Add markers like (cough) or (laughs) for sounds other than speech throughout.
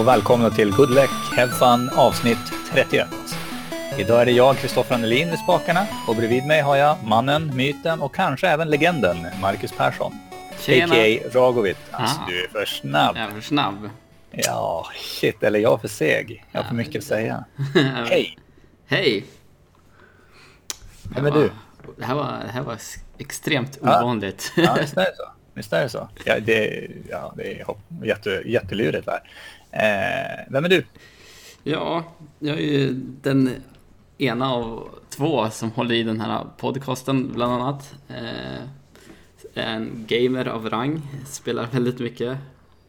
Och välkomna till Good Luck Have Fun avsnitt 31. Idag är det jag, Kristoffer Annelin, vid spakarna och bredvid mig har jag mannen, myten och kanske även legenden, Marcus Persson. Tjena. A.k.a. Ragovit. Alltså, Ah. du är för snabb. Jag är för snabb. Ja, shit, eller jag är för seg. Jag har för mycket att säga. (laughs) Hej! Hej! Vem är du? Det här var, det här var extremt Ja. ovanligt. Ja, visst är det så. Visst är det så. Ja, det, ja, det är jätte, jättelurigt där. Eh, vem är du? ja, jag är ju den ena av två som håller i den här podcasten bland annat. Eh, en gamer av rang, spelar väldigt mycket.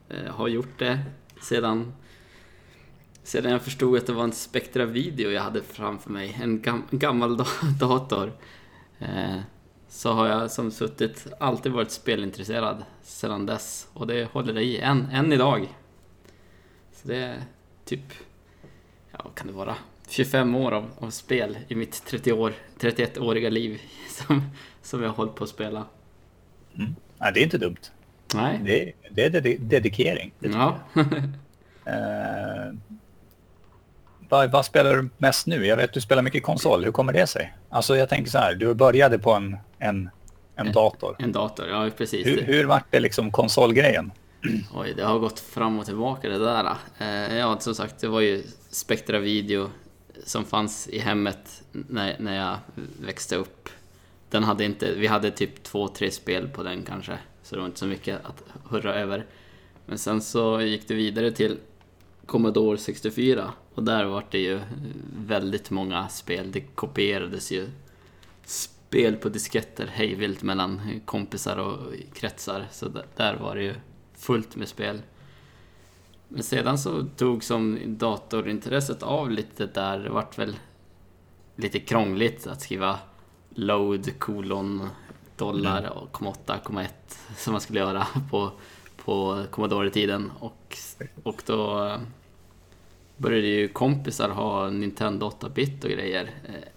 Eh, har gjort det sedan, sedan jag förstod att det var en Spectra video jag hade framför mig. En, gam, gammal da, (laughs) dator. Eh, så har jag som suttit alltid varit spelintresserad sedan dess. Och det håller i än, än idag. Så det är typ, ja vad kan det vara? 25 år av, av spel i mitt 30 år, 31-åriga liv (laughs) som, som jag har hållit på att spela. Ja, det är inte dumt. Nej. Det, det är dedi- dedikering. Det Ja. Eh, vad, vad spelar du mest nu? Jag vet att du spelar mycket konsol. Hur kommer det sig? Alltså jag tänker så här, du började på en, en, en dator. En dator, ja precis. Hur, hur vart det liksom konsolgrejen? (clears throat) Oj, det har gått fram och tillbaka det där. Eh, ja, som sagt, det var ju Spectra Video som fanns i hemmet när, när jag växte upp. Den hade inte, vi hade typ två, tre spel på den kanske, så det var inte så mycket att hurra över. Men sen så gick det vidare till Commodore 64 och där var det ju väldigt många spel. Det kopierades ju spel på disketter hejvilt mellan kompisar och kretsar. Så där var det ju fullt med spel. Men sedan så tog som datorintresset av lite där. Det vart väl lite krångligt att skriva load kolon dollar och 8,1 som man skulle göra på, på Commodore-tiden. Och, och då eh, började ju kompisar ha Nintendo 8-bit och grejer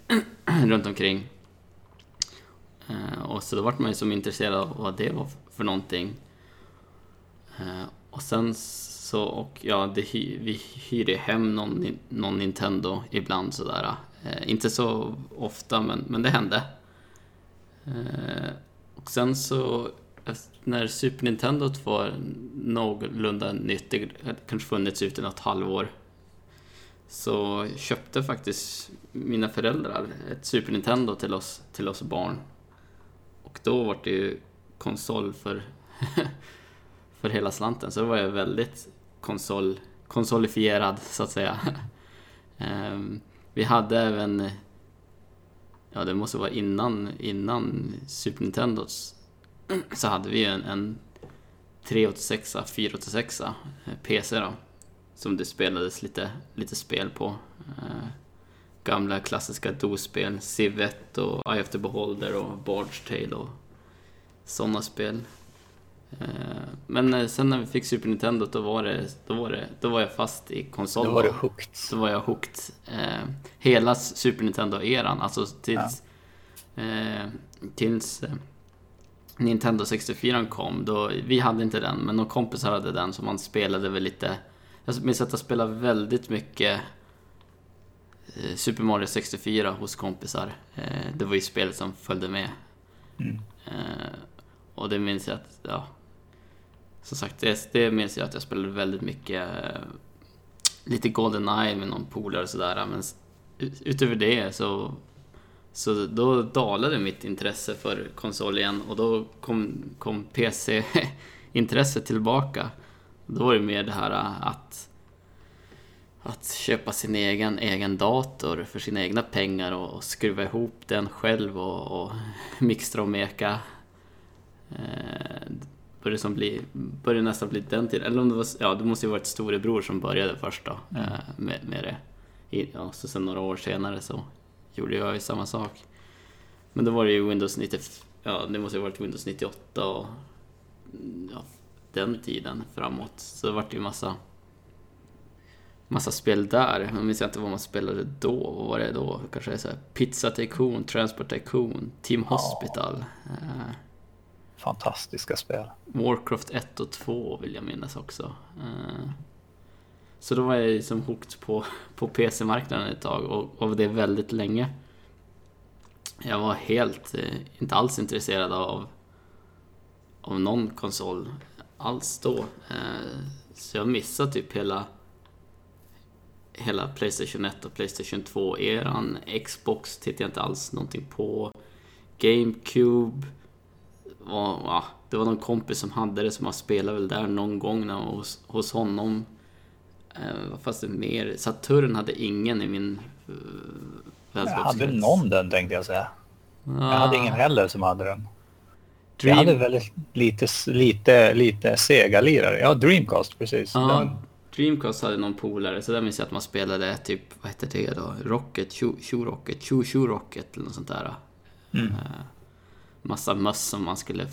eh, (clears throat) runt omkring. Eh, och så då vart man ju som intresserad av vad det var för någonting. Eh, och sen så, och ja, det, hy- vi hyrde hem någon, någon Nintendo ibland sådär. Eh, inte så ofta, men, men det hände. Eh, och sen så, när Super Nintendo var någorlunda nytt, det kanske funnits ut i något halvår, så köpte faktiskt mina föräldrar ett Super Nintendo till oss, till oss barn. Och då var det ju konsol för, (laughs) för hela slanten. Så då var jag väldigt konsol, konsolifierad, så att säga. (laughs) Ehm, vi hade även, ja det måste vara innan, innan Super Nintendos, (clears throat) så hade vi en, en 386, 486 PC då. Som det spelades lite, lite spel på. Eh, gamla klassiska DOS-spel, Civ 1 och Eye of the Beholder och Bard's Tale och sådana spel. Eh, Men eh, sen när vi fick Super Nintendo då var, det, då var, det, då var jag fast i konsol. Då var du hooked. Så var jag hooked. Eh, hela Super Nintendo-eran, alltså tills, eh, tills eh, Nintendo 64 kom. Då, vi hade inte den, men några kompisar hade den, så man spelade väl lite... Jag minns att jag spelade väldigt mycket eh, Super Mario 64 hos kompisar. Det var ju spelet som följde med. Mm. Och det minns jag att, ja... Som sagt, det, det minns jag att jag spelade väldigt mycket. Eh, lite Goldeneye med någon polare och sådär. Men utöver det så... Så då dalade mitt intresse för konsol igen och då kom, kom PC-intresset tillbaka. Då var det mer det här eh, att att köpa sin egen, egen dator för sina egna pengar och, och skruva ihop den själv och, och (laughs) mixtra och meka. Eh, började, som bli, började nästan bli den tiden. Eller om det var, ja det måste ju varit storebror som började först då eh, med, med det. I, ja, så sen några år senare så gjorde jag ju samma sak. Men då var det ju Windows 90, ja det måste ju varit Windows 98 och mm, ja, den tiden framåt. Så det vart ju massa massa spel där. Jag minns inte vad man spelade då. Vad var det då? Kanske så här Pizza Tycoon, Transport Tycoon, Team Hospital. eh, Fantastiska spel. Warcraft 1 och 2 vill jag minnas också. Eh, så då var jag liksom hooked på, på PC-marknaden ett tag och, och det väldigt länge. Jag var helt, eh, inte alls intresserad av, av någon konsol alls då. Eh, så jag missade typ hela hela Playstation 1 och Playstation 2-eran. Xbox tittade jag inte alls någonting på. GameCube var, ja, det var någon kompis som hade det som har spelat väl där någon gång när jag var hos, hos honom. Eh, fast det mer, Saturn hade ingen i min uh, Jag hade någon den tänkte jag säga. Ah, Jag hade ingen heller som hade den. Dream, Jag hade väldigt lite, lite, lite Sega-lirare. Ja, Dreamcast precis. ja, Den, Dreamcast hade någon polare, så där minns jag att man spelade typ, vad hette det då? Rocket, Tjo Rocket, Tjo Rocket eller något sånt där. Mm. Eh, massa möss som man skulle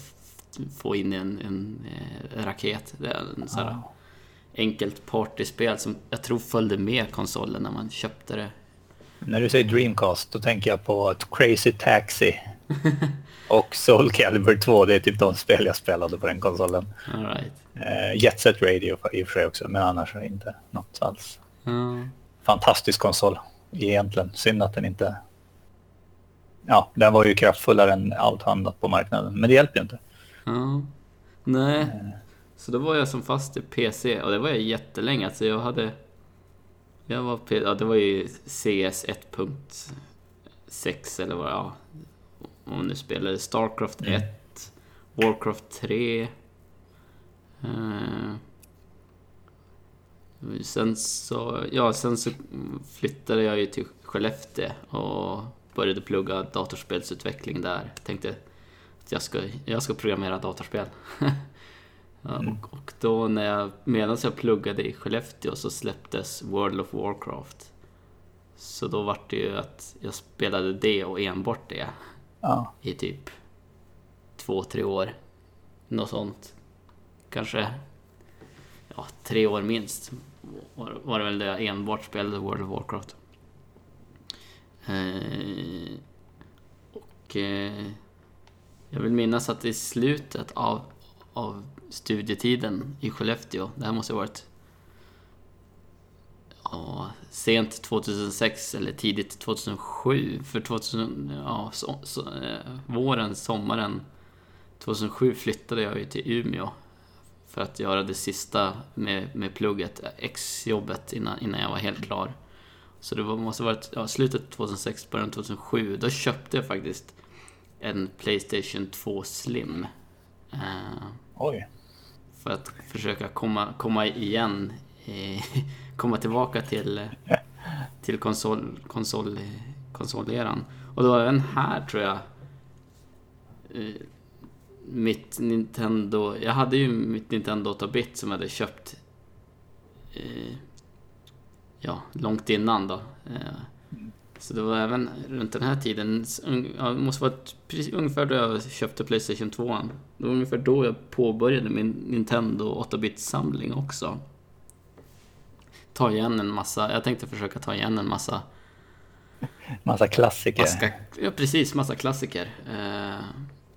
få in i en, en eh, raket. Det är en sån Ja. enkelt partyspel som jag tror följde med konsolen när man köpte det. När du säger Dreamcast då tänker jag på Crazy Taxi. (laughs) och Soul Calibur 2. Det är typ de spel jag spelade på den konsolen. All right. Eh, Jet Set Radio i och för sig också, men annars är inte något alls. Ja. Fantastisk konsol egentligen. Synd att den inte... Ja, den var ju kraftfullare än allt annat på marknaden, men det hjälper ju inte. Ja. Nej. Så då var jag som fast i PC och det var jag jättelänge. Alltså jag hade... Jag var, ja, det var ju CS 1.6 eller vad ja. Om nu spelade Starcraft 1, Mm. Warcraft 3. Eh, sen så, ja sen så flyttade jag ju till Skellefteå och började plugga datorspelsutveckling där. Tänkte att jag ska, jag ska programmera datorspel. (laughs) Ja, och, och då när jag, medan jag pluggade i Skellefteå så släpptes World of Warcraft. Så då var det ju att jag spelade det och enbart det Ja, i typ två, tre år. Något sånt. Kanske ja, tre år minst var, var det väl det jag enbart spelade World of Warcraft. Eh, och eh, jag vill minnas att i slutet av, av studietiden i Skellefteå, det här måste ha varit ja, sent 2006 eller tidigt 2007. För 2000, ja, so, so, eh, våren, sommaren 2007 flyttade jag ju till Umeå för att göra det sista med, med plugget, eh, X-jobbet, innan, innan jag var helt klar. Så det var, måste ha varit ja, slutet 2006, början 2007. Då köpte jag faktiskt en Playstation 2 Slim. Eh, oj. för att försöka komma, komma igen, eh, (laughs) komma tillbaka till, till konsol, konsol, konsoleran. Och det var även här tror jag eh, mitt Nintendo, jag hade ju mitt Nintendo 8-bit som jag hade köpt eh, ja, långt innan då. Eh, så det var även runt den här tiden, ja, det måste vara precis, ungefär då jag köpte Playstation 2. Det var ungefär då jag påbörjade min Nintendo 8-bit-samling också. Ta igen en massa, jag tänkte försöka ta igen en massa, (laughs) Massa klassiker. massa ja precis, massa klassiker. Eh,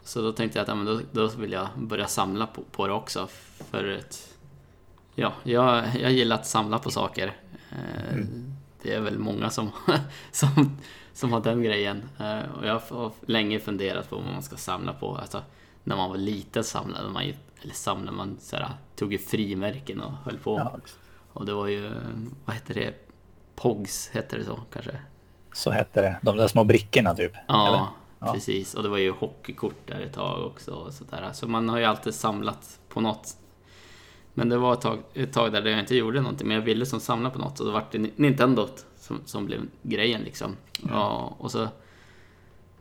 så då tänkte jag att ja, men då, då vill jag börja samla på, på det också. För att, ja, jag, jag gillar att samla på saker. Eh, Det är väl många som, (laughs) som, som har den grejen. Eh, Och jag har länge funderat på vad man ska samla på. Alltså, när man var liten samlade man ju, eller samlade man såhär, tog ju frimärken och höll på. Ja, Och det var ju, vad heter det? Pogs hette det så kanske? så hette det. De där små brickorna typ. Ja? Ja. precis. Och det var ju hockeykort där ett tag också. Och sådär. Så man har ju alltid samlat på något. Men det var ett tag, ett tag där jag inte gjorde någonting, men jag ville som samla på något. Och då var det Nintendo som, som blev grejen liksom. Ja, och, så,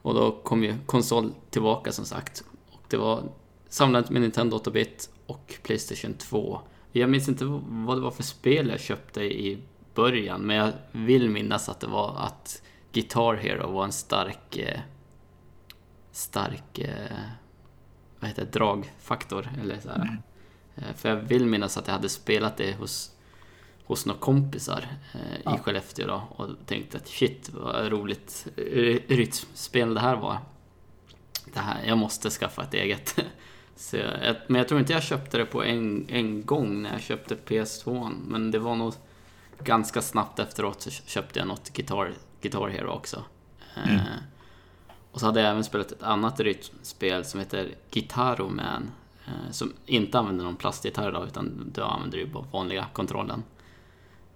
och då kom ju konsol tillbaka som sagt. Och det var samlat med Nintendo 8-bit och Playstation 2. Jag minns inte vad det var för spel jag köpte i början, men jag vill minnas att det var att Guitar Hero var en stark eh, stark eh, vad heter det, dragfaktor. Eller så här. Eh, För jag vill minnas att jag hade spelat det hos, hos några kompisar eh, i Ja. Skellefteå då, och tänkte att shit vad roligt ry- rytmspel det här var. Det här, jag måste skaffa ett eget. (laughs) Så jag, men jag tror inte jag köpte det på en, en gång när jag köpte PS2. Men det var nog ganska snabbt efteråt så köpte jag något Guitar, Guitar Hero också. Mm. Eh, och så hade jag även spelat ett annat rytmspel som heter Guitaro Man. Eh, som inte använder någon plastgitarr då, utan du använder ju bara vanliga kontrollen.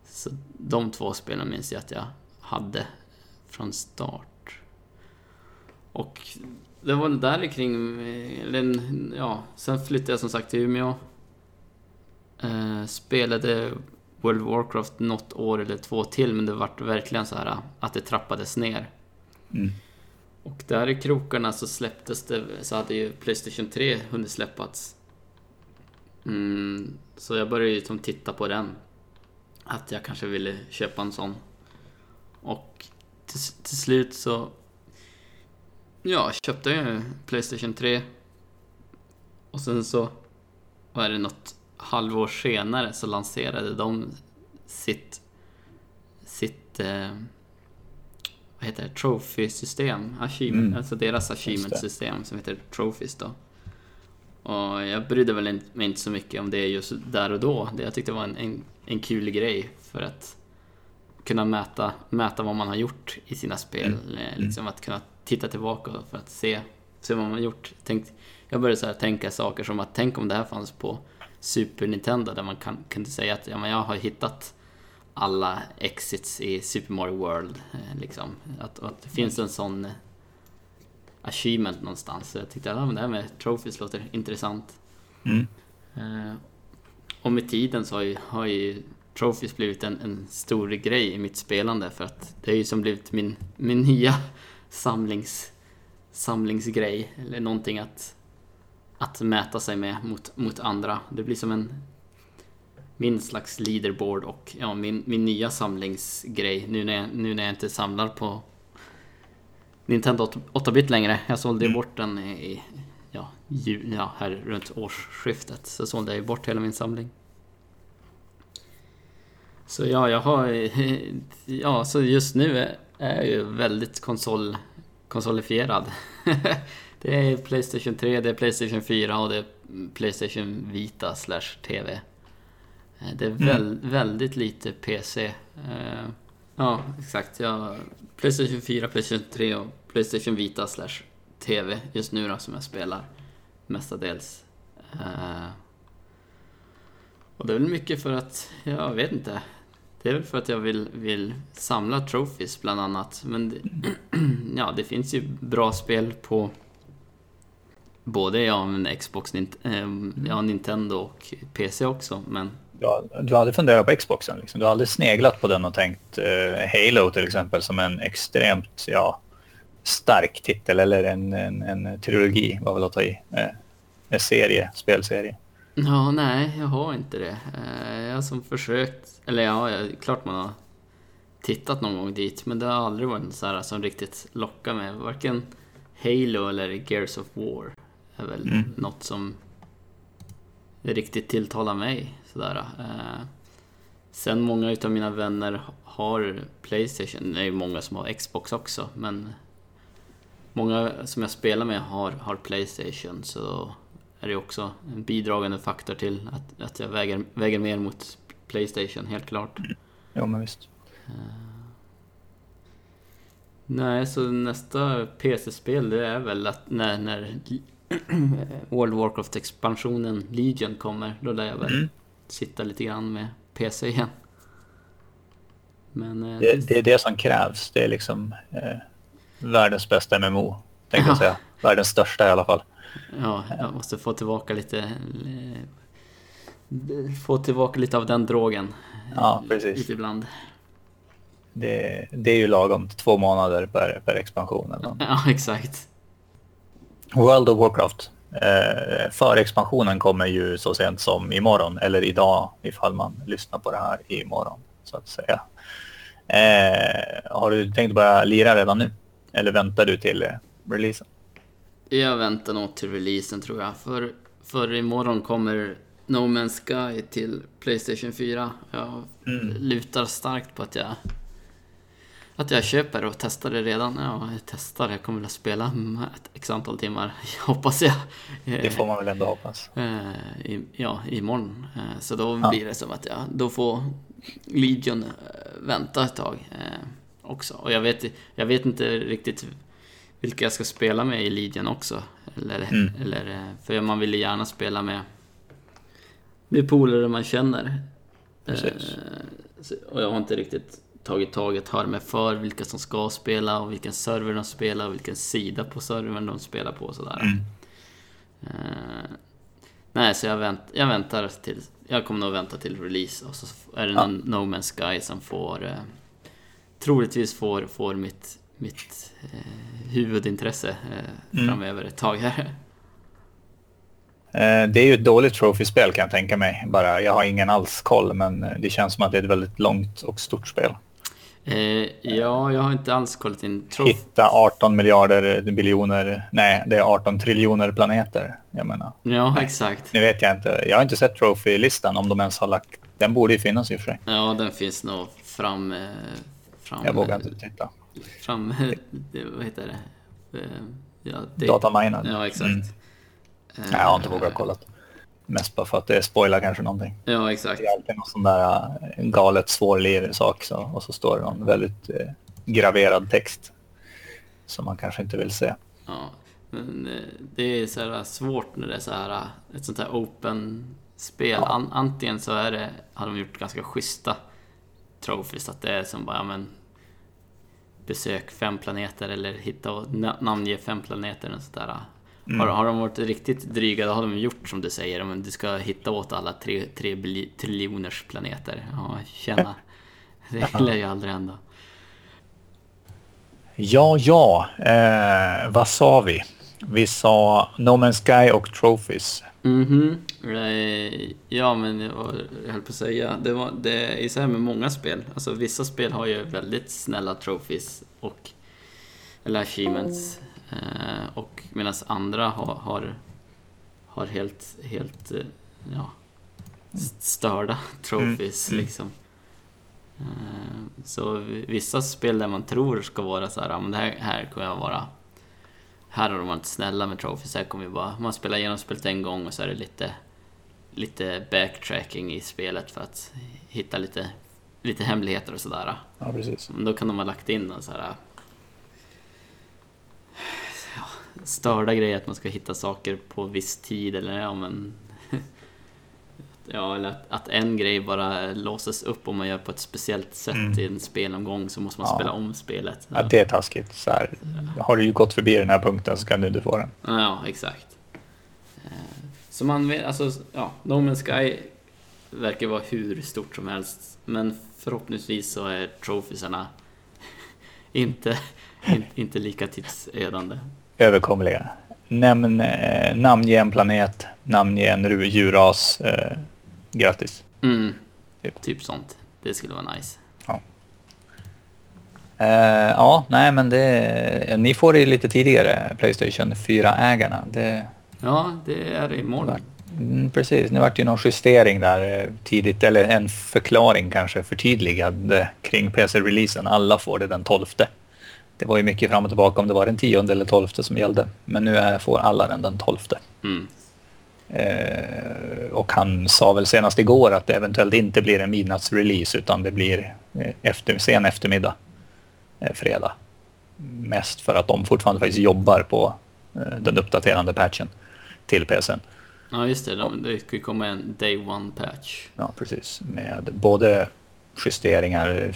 Så de två spelen minns jag att jag hade från start. Och det var väl där kring, eller ja, sen flyttade jag som sagt till Umeå. Eh, spelade World of Warcraft något år eller två till, men det vart verkligen så här att det trappades ner. Mm. Och där i krokarna så släpptes det, så hade ju Playstation 3 hunnit släppats. Mm, så jag började ju som titta på den. Att jag kanske ville köpa en sån. Och till, till slut så... Ja, köpte jag ju Playstation 3. Och sen så var det något halvår senare så lanserade de sitt... Sitt... Eh, vad heter det? Trophy-system. Achievement, Mm. Alltså deras achievement-system som heter Trophies då. Och jag brydde väl inte- mig inte så mycket om det just där och då. Det jag tyckte var en, en, en kul grej för att kunna mäta, mäta vad man har gjort i sina spel. Eh, Liksom att kunna titta tillbaka för att se, se vad man har gjort. Tänkt, jag började så tänka saker som att tänk om det här fanns på Super Nintendo där man kan, kunde säga att ja, men jag har hittat alla exits i Super Mario World. eh, Liksom. Att, att det finns en sån eh, achievement någonstans. Så jag tyckte att men det här med trophies låter intressant. Mm. Eh, och med tiden så har ju, har ju trophies blivit en, en stor grej i mitt spelande för att det är ju som blivit min, min nya samlings, samlingsgrej. Eller någonting att, att mäta sig med mot, mot andra. Det blir som en min slags leaderboard och ja, min, min nya samlingsgrej nu när, jag, nu när jag inte samlar på Nintendo 8-bit längre. Jag sålde ju bort den i, ja, ju, ja, här runt årsskiftet. Så sålde jag bort hela min samling. Så ja, jag har... (laughs) Ja, så just nu är jag ju väldigt konsol, konsolifierad. (laughs) det är Playstation 3, det är Playstation 4 och det är Playstation Vita slash TV. Eh, Det är väl, väldigt lite PC. Eh, Ja, exakt. Jag, Playstation 4, Playstation 3 och Playstation Vita slash TV just nu då som jag spelar mestadels. Eh, och det är väl mycket för att, jag vet inte. Det är väl för att jag vill, vill samla trophies bland annat. Men det, (clears throat) ja, det finns ju bra spel på både ja, men Xbox, ja, Nintendo och PC också. Men Du, du aldrig funderat på Xboxen? Liksom. Du aldrig sneglat på den och tänkt eh, Halo till exempel som en extremt ja, stark titel eller en, en, en trilogi, vad vill jag ta i? Eh, en serie, spelserie. Ja, nej, jag har inte det. Eh, Jag har som försökt, eller ja, klart man har tittat någon gång dit, men det har aldrig varit så här som riktigt lockar mig. Varken Halo eller Gears of War är väl Mm. något som riktigt tilltalar mig. Sådär. Eh, Sen många utav mina vänner har Playstation, det är ju många som har Xbox också, men många som jag spelar med har, har Playstation, så är det också en bidragande faktor till att, att jag väger, väger mer mot Playstation, helt klart. Jo, men visst. Nej, så nästa PC-spel det är väl att när, när (clears throat) World Warcraft-expansionen Legion kommer, då lär jag väl Mm. Sitta lite grann med PC igen. Men... eh, Det, det är det som krävs. Det är liksom eh, världens bästa MMO, tänkte jag Ja. säga. Världens största i alla fall. Ja, jag måste få tillbaka lite... eh, Få tillbaka lite av den drogen. Ja, precis. Ibland. Det, det är ju lagom två månader per, per expansion. Eller. Ja, exakt. World of Warcraft. Eh, förexpansionen kommer ju så sent som imorgon, eller idag ifall man lyssnar på det här imorgon, så att säga. Eh, har du tänkt börja lira redan nu? Eller väntar du till releasen? Jag väntar nog till releasen tror jag. För, för imorgon kommer No Man's Sky till Playstation 4. Jag Mm. lutar starkt på att jag att jag köper och testar det redan. Ja, jag testar. Jag kommer att spela ett x antal timmar, (laughs) hoppas jag. Det får man väl ändå hoppas. Eh, i, ja, imorgon. Eh, så då Ja. blir det som att jag då får Legion eh, vänta ett tag också. Och jag vet, jag vet inte riktigt vilka jag ska spela med i Legion också. Eller, Mm. eller, för man vill ju gärna spela med, med polare man känner. Precis. Och jag har inte riktigt tagit taget, hör mig för vilka som ska spela och vilken server de spelar och vilken sida på servern de spelar på och sådär. Mm. Eh, nej, så jag, vänt, jag väntar till... Jag kommer nog vänta till release och så är det Ja. någon No Man's Sky som får... Eh, troligtvis får, får mitt, mitt eh, huvudintresse eh, Mm. framöver ett tag här. Det är ju ett dåligt trophy-spel kan jag tänka mig. Bara, jag har ingen alls koll, men det känns som att det är ett väldigt långt och stort spel. Eh, ja, jag har inte alls kollat in Trophy. Hitta 18 miljarder biljoner, nej, det är 18 triljoner planeter. Jag menar, Ja, exakt. nu vet jag inte. Jag har inte sett trophy-listan om de ens har lagt. Den borde ju finnas i och för sig. Ja, den finns nog fram... Eh, fram Jag vågar inte titta. Fram... vad heter det? Eh, ja, det Dataminad. Ja, exakt. Mm. Nej, jag har inte vågat kolla. Mest bara för att det spoilar kanske någonting. Ja, exakt. Det är alltid någon sån där eh, galet svårlirig sak så, och så står det någon väldigt eh, graverad text som man kanske inte vill se. Ja, men eh, det är så svårt när det är så här eh, ett sånt här open-spel. Ja. An, antingen så är det, har de gjort ganska schyssta trophies, att det är som bara, ja men besök fem planeter eller hitta och na- namnge fem planeter och sådär. Mm. Har, har de varit riktigt dryga, då har de gjort som du säger, men du ska hitta åt alla tre, tre triljoners planeter. Ja, tjena. (laughs) Det lär ju aldrig hända. Ja, ja, eh, vad sa vi? Vi sa No Man's Sky och Trophies. Mhm. Eh, Ja, men jag höll på att säga, det, var, det är så här med många spel. Alltså vissa spel har ju väldigt snälla trophies och eller achievements. Eh, och medan andra har, har, har helt, helt eh, ja, störda (laughs) trophies Mm. liksom. Eh, Så vissa spel där man tror ska vara så här, men det här, här kommer jag vara här har de varit snälla med trophies, här kommer vi bara, man spelar igenom spelet en gång och så är det lite, lite backtracking i spelet för att hitta lite, lite hemligheter och sådär. Ja, precis. Men då kan de ha lagt in en så här ja, störda grejer att man ska hitta saker på viss tid eller ja men (laughs) Ja, eller att, att en grej bara låses upp om man gör på ett speciellt sätt Mm. i en spelomgång så måste man Ja. spela om spelet. Ja, det är taskigt. Så här, har du ju gått förbi den här punkten så kan du inte få den. Ja, exakt. Eh, Så man vet, alltså, ja, No Man's Sky verkar vara hur stort som helst. Men förhoppningsvis så är trofisarna (laughs) inte, in, inte lika tidsödande. Överkomliga. Nämn, eh, namnge en planet, namnge en djurras. Eh, grattis. Mm, Typ. typ sånt. Det skulle vara nice. Eh, ja, nej men det, ni får det lite tidigare, Playstation 4-ägarna. Det, Ja, det är imorgon. mm, precis, nu vart det ju någon justering där eh, tidigt, eller en förklaring kanske, förtydligad kring PC-releasen. Alla får det den 12. Det var ju mycket fram och tillbaka om det var den 10 eller 12 som gällde. Men nu är, får alla den den 12. Mm. Eh, och han sa väl senast igår att det eventuellt inte blir en midnattsrelease utan det blir eh, efter, sen eftermiddag, eh, fredag. Mest för att de fortfarande faktiskt jobbar på eh, den uppdaterande patchen till PCn. Ja, just det. De, det ska ju komma en Day One patch. Ja, precis. Med både justeringar.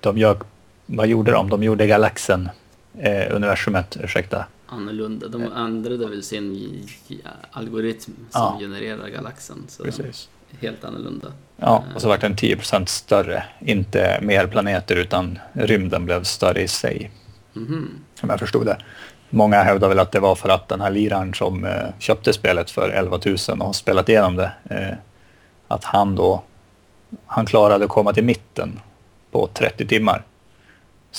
De gör, vad gjorde de? De gjorde galaxen, eh, universumet, ursäkta. Annorlunda. De ändrade väl sin algoritm som Ja. genererar galaxen. Så Precis. helt annorlunda. Ja, och så vart den 10% större. Inte mer planeter utan rymden blev större i sig. Mhm. Som jag förstod det. Många hävdar väl att det var för att den här liraren som eh, köpte spelet för 11 000 och har spelat igenom det. Eh, att han då, han klarade att komma till mitten på 30 timmar.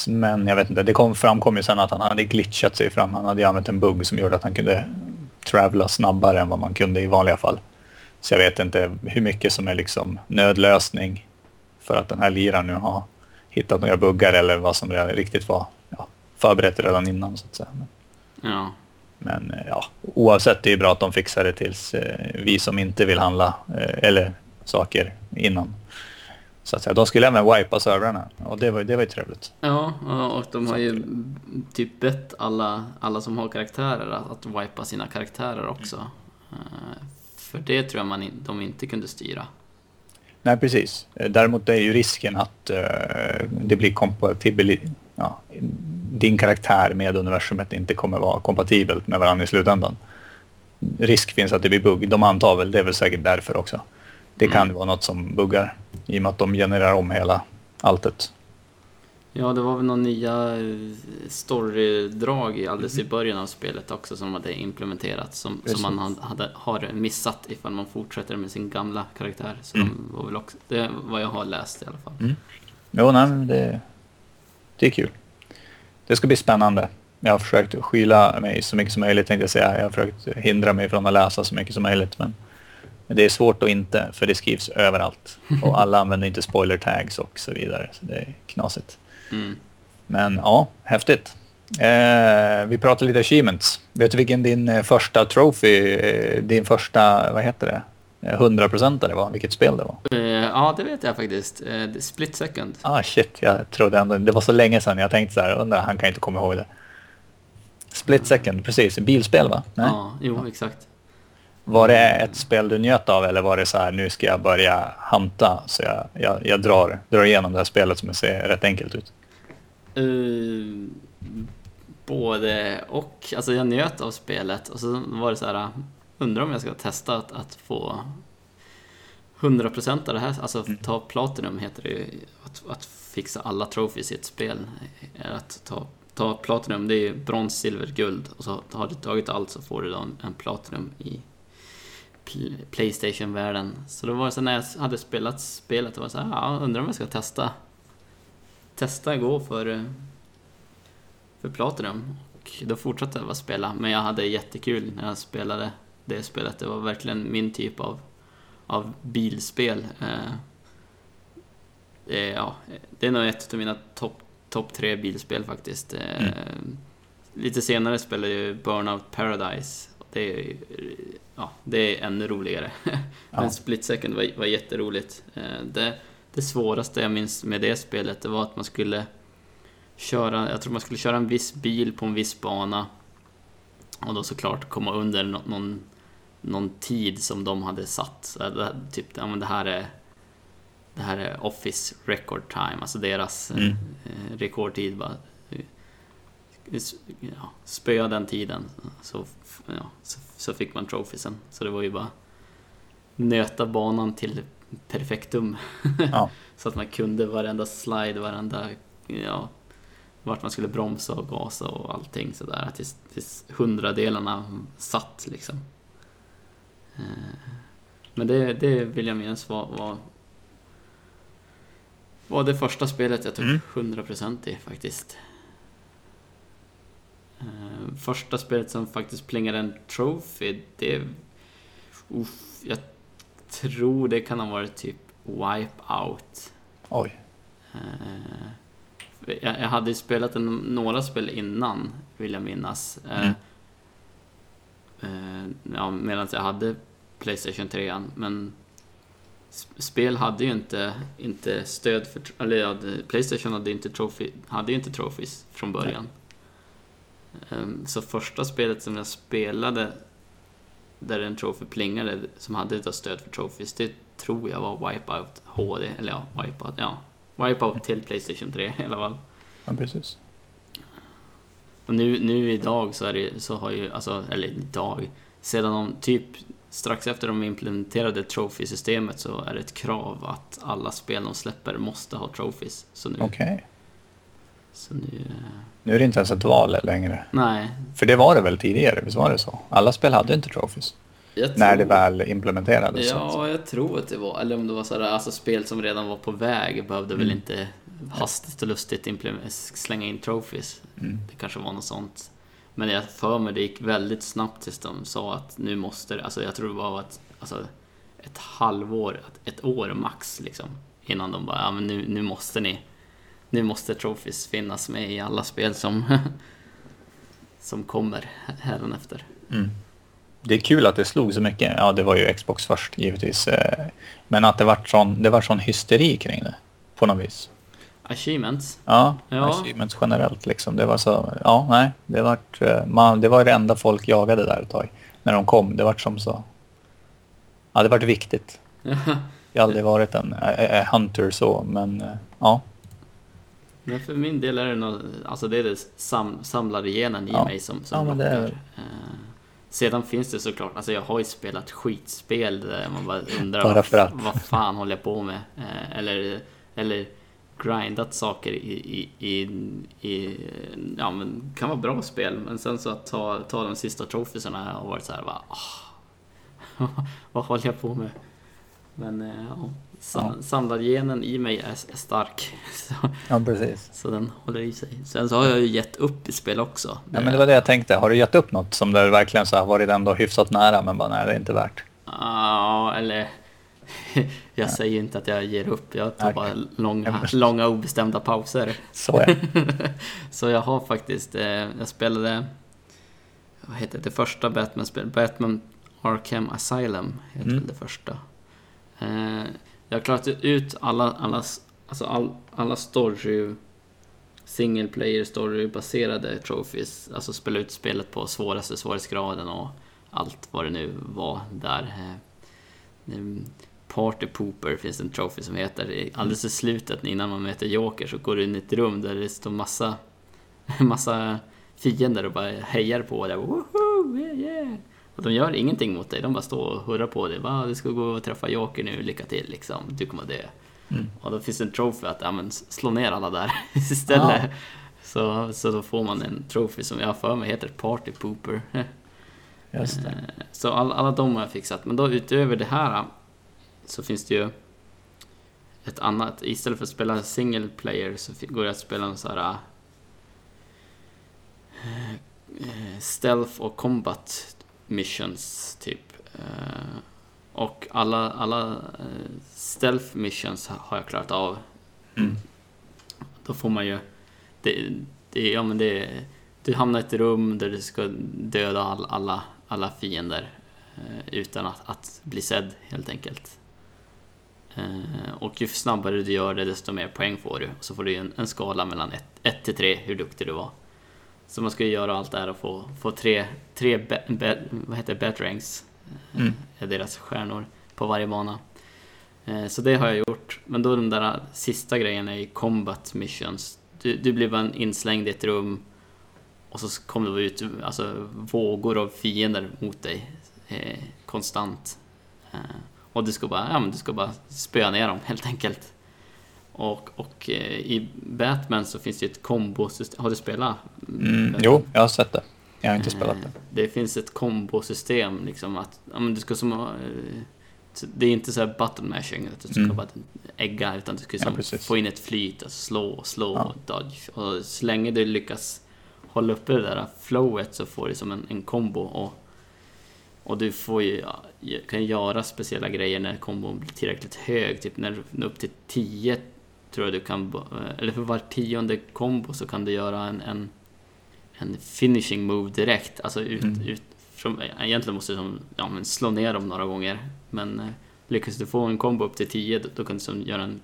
Men jag vet inte, det kom, framkom ju sen att han hade glitchat sig fram. Han hade använt en bugg som gjorde att han kunde travla snabbare än vad man kunde i vanliga fall. Så jag vet inte hur mycket som är liksom nödlösning för att den här liraren nu har hittat några buggar eller vad som riktigt var ja, förberett redan innan så att säga. Men, Ja. men eh, ja, oavsett det är bra att de fixar det tills eh, vi som inte vill handla eh, eller saker innan Så att säga. De skulle även wipa servrarna och det var, det var ju trevligt. Ja, och de har ju typ bett alla, alla som har karaktärer att, att wipa sina karaktärer också. Mm. För det tror jag man de inte kunde styra. Nej, precis. Däremot är ju risken att uh, det blir kompatibelt. Ja, din karaktär med universumet inte kommer vara kompatibelt med varandra i slutändan. Risk finns att det blir bugg. De antar väl, det är väl säkert därför också. Det kan mm. vara något som buggar i och med att de genererar om hela alltet. Ja, det var väl några nya eh, storydrag alldeles mm. i början av spelet också som hade implementerats som, som man hade, har missat ifall man fortsätter med sin gamla karaktär. Så mm. de var väl också, det är vad jag har läst i alla fall. Mm. Jo, nej, det, det är kul. Det ska bli spännande. Jag har försökt skyla mig så mycket som möjligt tänkte jag säga. Jag har försökt hindra mig från att läsa så mycket som möjligt. Men det är svårt att inte, för det skrivs överallt. Och (laughs) alla använder inte spoiler tags och så vidare. Så det är knasigt. Mm. Men ja, häftigt. Eh, vi pratar lite achievements. Vet du vilken din eh, första trophy, eh, din första, vad heter det? 100% det var, vilket spel det var? Uh, ja, det vet jag faktiskt. Uh, Split Second. Ah shit, jag trodde ändå, det var så länge sedan jag tänkte så här, undrar, han kan inte komma ihåg det. Split Second, precis, bilspel va? Nej? Ja, jo ja. exakt. Var det ett spel du njöt av eller var det så här, nu ska jag börja hanta så jag, jag, jag drar, drar igenom det här spelet som ser rätt enkelt ut? Uh, både och. Alltså jag njöt av spelet och så var det så här, undrar om jag ska testa att, att få 100% av det här, alltså mm. ta Platinum heter det ju, att, att fixa alla trophies i ett spel. Att ta, ta Platinum, det är brons, silver, guld och så har du tagit allt så får du då en, en Platinum i Playstation-världen. Så då var det så när jag hade spelat spelet, det var så här, ja, undrar om jag ska testa testa gå för, för Platinum. Och då fortsatte jag att spela, men jag hade jättekul när jag spelade det spelet. Det var verkligen min typ av, av bilspel. Eh, är, ja, det är nog ett av mina topp top tre bilspel faktiskt. Eh, mm. Lite senare spelade jag Burnout Paradise. Det är, ja, det är ännu roligare. (laughs) Ja. Men Split Second var, var jätteroligt. Eh, det, det svåraste jag minns med det spelet, det var att man skulle köra, jag tror man skulle köra en viss bil på en viss bana och då såklart komma under någon, någon tid som de hade satt. Så det, typ, ja men det här är det här är Office Record Time, alltså deras mm. eh, rekordtid. Bara, ja, spöa den tiden så, ja, så, så, fick man trofisen. Så det var ju bara nöta banan till perfektum. (laughs) Ja. så att man kunde varenda slide, varenda, ja, vart man skulle bromsa och gasa och allting sådär. Tills, tills hundradelarna satt liksom. Eh, men det, det vill jag minnas var, var, var det första spelet jag tog mm. 100% i faktiskt. Eh, första spelet som faktiskt plingade en trophy, det... Uff, jag tror det kan ha varit typ Wipeout. Oj. Uh, jag, jag, hade ju spelat en, några spel innan, vill jag minnas. Uh, uh, ja, medan jag hade Playstation 3, men spel hade ju inte, inte stöd för... Eller ja, Playstation hade, inte trophy, hade ju inte trophies från början. Um, så första spelet som jag spelade där en trophy plingade som hade ett stöd för trophies, det tror jag var Wipeout HD, eller ja, Wipeout, ja. Wipeout till Playstation 3 (laughs) i alla fall. Ja, precis. Och nu, nu idag så är det, så har ju, alltså, eller idag, sedan de typ strax efter de implementerade trophy-systemet så är det ett krav att alla spel de släpper måste ha trophies. Okej. Okay. Så nu... Eh, nu är det inte ens ett val längre. Nej. För det var det väl tidigare, visst var det så? Alla spel hade inte trophies. Tror... När det väl implementerades. Ja, så. jag tror att det var. Eller om det var sådär, alltså spel som redan var på väg behövde mm. väl inte hastigt och lustigt slänga in trophies. Mm. Det kanske var något sånt. Men jag för mig det gick väldigt snabbt tills de sa att nu måste det, alltså jag tror det var ett, alltså ett halvår, ett år max liksom. Innan de bara, ja men nu, nu måste ni nu måste trophies finnas med i alla spel som, (laughs) som kommer hädanefter. Mm. det är kul att det slog så mycket. Ja, det var ju Xbox först givetvis. Eh, men att det var sån, det var sån hysteri kring det på något vis. Achievements? Ja, ja. achievements generellt liksom. Det var så, ja, nej, det var, eh, man, det var det enda folk jagade där ett tag. När de kom, det var som så, ja, det var viktigt. (laughs) Jag har aldrig varit en äh, hunter så, men ja. Men för min del är det nog, alltså det är det sam, samlargenen i ja. mig som, som ja, det är... Sedan finns det såklart, alltså jag har ju spelat skitspel där man bara undrar bara vad, vad fan håller jag på med? Eh, eller, eller grindat saker i, i, i, i ja men kan vara bra spel, men sen så att ta, ta de sista trofisarna har varit så här, bara, oh, (laughs) vad håller jag på med? Men eh, ja, sam, ja. samlargenen i mig är, är stark. (laughs) Så, ja, precis. Så den håller i sig. Sen så har jag ju gett upp i spel också. Ja, men det var det jag tänkte. Har du gett upp något som det verkligen så har varit ändå hyfsat nära, men bara nej, det är inte värt? Ja, eller (laughs) jag säger inte att jag ger upp. Jag tar bara långa, långa obestämda pauser. Så är (laughs) Så jag har faktiskt, eh, jag spelade, vad heter det, det första Batman-spelet, Batman Arkham Asylum heter mm. det första. Eh, jag har klarat ut alla, alla, alltså all, alla story single player story baserade trophies. Alltså spela ut spelet på svåraste svårighetsgraden och allt vad det nu var där. Eh, ehm, party Pooper finns en trophy som heter. Alldeles i slutet innan man möter Joker så går du in i ett rum där det står massa, (laughs) massa fiender och bara hejar på dig. Woho, yeah, yeah. Och de gör ingenting mot dig, de bara står och hurrar på dig. Va, du ska gå och träffa Joker nu, lycka till liksom. Du kommer dö. Mm. Och då finns det en trophy att ja, men, slå ner alla där (laughs) istället. Ja. Så, så då får man en trophy som jag har för mig heter Party Pooper. (laughs) Just det. Eh, så all, alla de har jag fixat. Men då utöver det här så finns det ju ett annat. Istället för att spela single player så går det att spela en sån här uh, stealth och combat missions typ. Uh, och alla, alla uh, stealth missions har jag klarat av. Mm. Då får man ju... Det, det, ja, men det, du hamnar i ett rum där du ska döda all, alla, alla fiender uh, utan att, att, bli sedd helt enkelt. Och ju snabbare du gör det desto mer poäng får du. Så får du en, en skala mellan 1 till 3 hur duktig du var. Så man ska ju göra allt det här och få, få tre, tre be, be, vad heter Batranks, mm. är deras stjärnor på varje bana. Eh, så det har jag gjort. Men då den där sista grejen är ju combat missions. Du, du blir bara inslängd i ett rum och så kommer det ut alltså, vågor av fiender mot dig eh, konstant. Eh, och du ska bara, ja, men du ska bara spöa ner dem (laughs) helt enkelt. Och, och eh, i Batman så finns det ett kombosystem. Har du spelat? Mm, jo, jag har sett det. Jag har inte spelat det. Eh, det finns ett kombosystem liksom att, ja men du ska som eh, det är inte så här button mashing, att du ska mm. bara ägga, utan du ska ja, få in ett flyt, alltså slå, slå, ja. dodge. Och så länge du lyckas hålla uppe det där flowet så får du som en, en kombo. Och, och du får ju, kan göra speciella grejer när kombon blir tillräckligt hög, typ när du upp till 10 tror jag du kan, eh, eller för var tionde kombo så kan du göra en, en, en finishing move direkt. Alltså ut, mm. ut från, egentligen måste du som, ja, men slå ner dem några gånger. Men eh, lyckas du få en kombo upp till 10 då, då kan du som göra en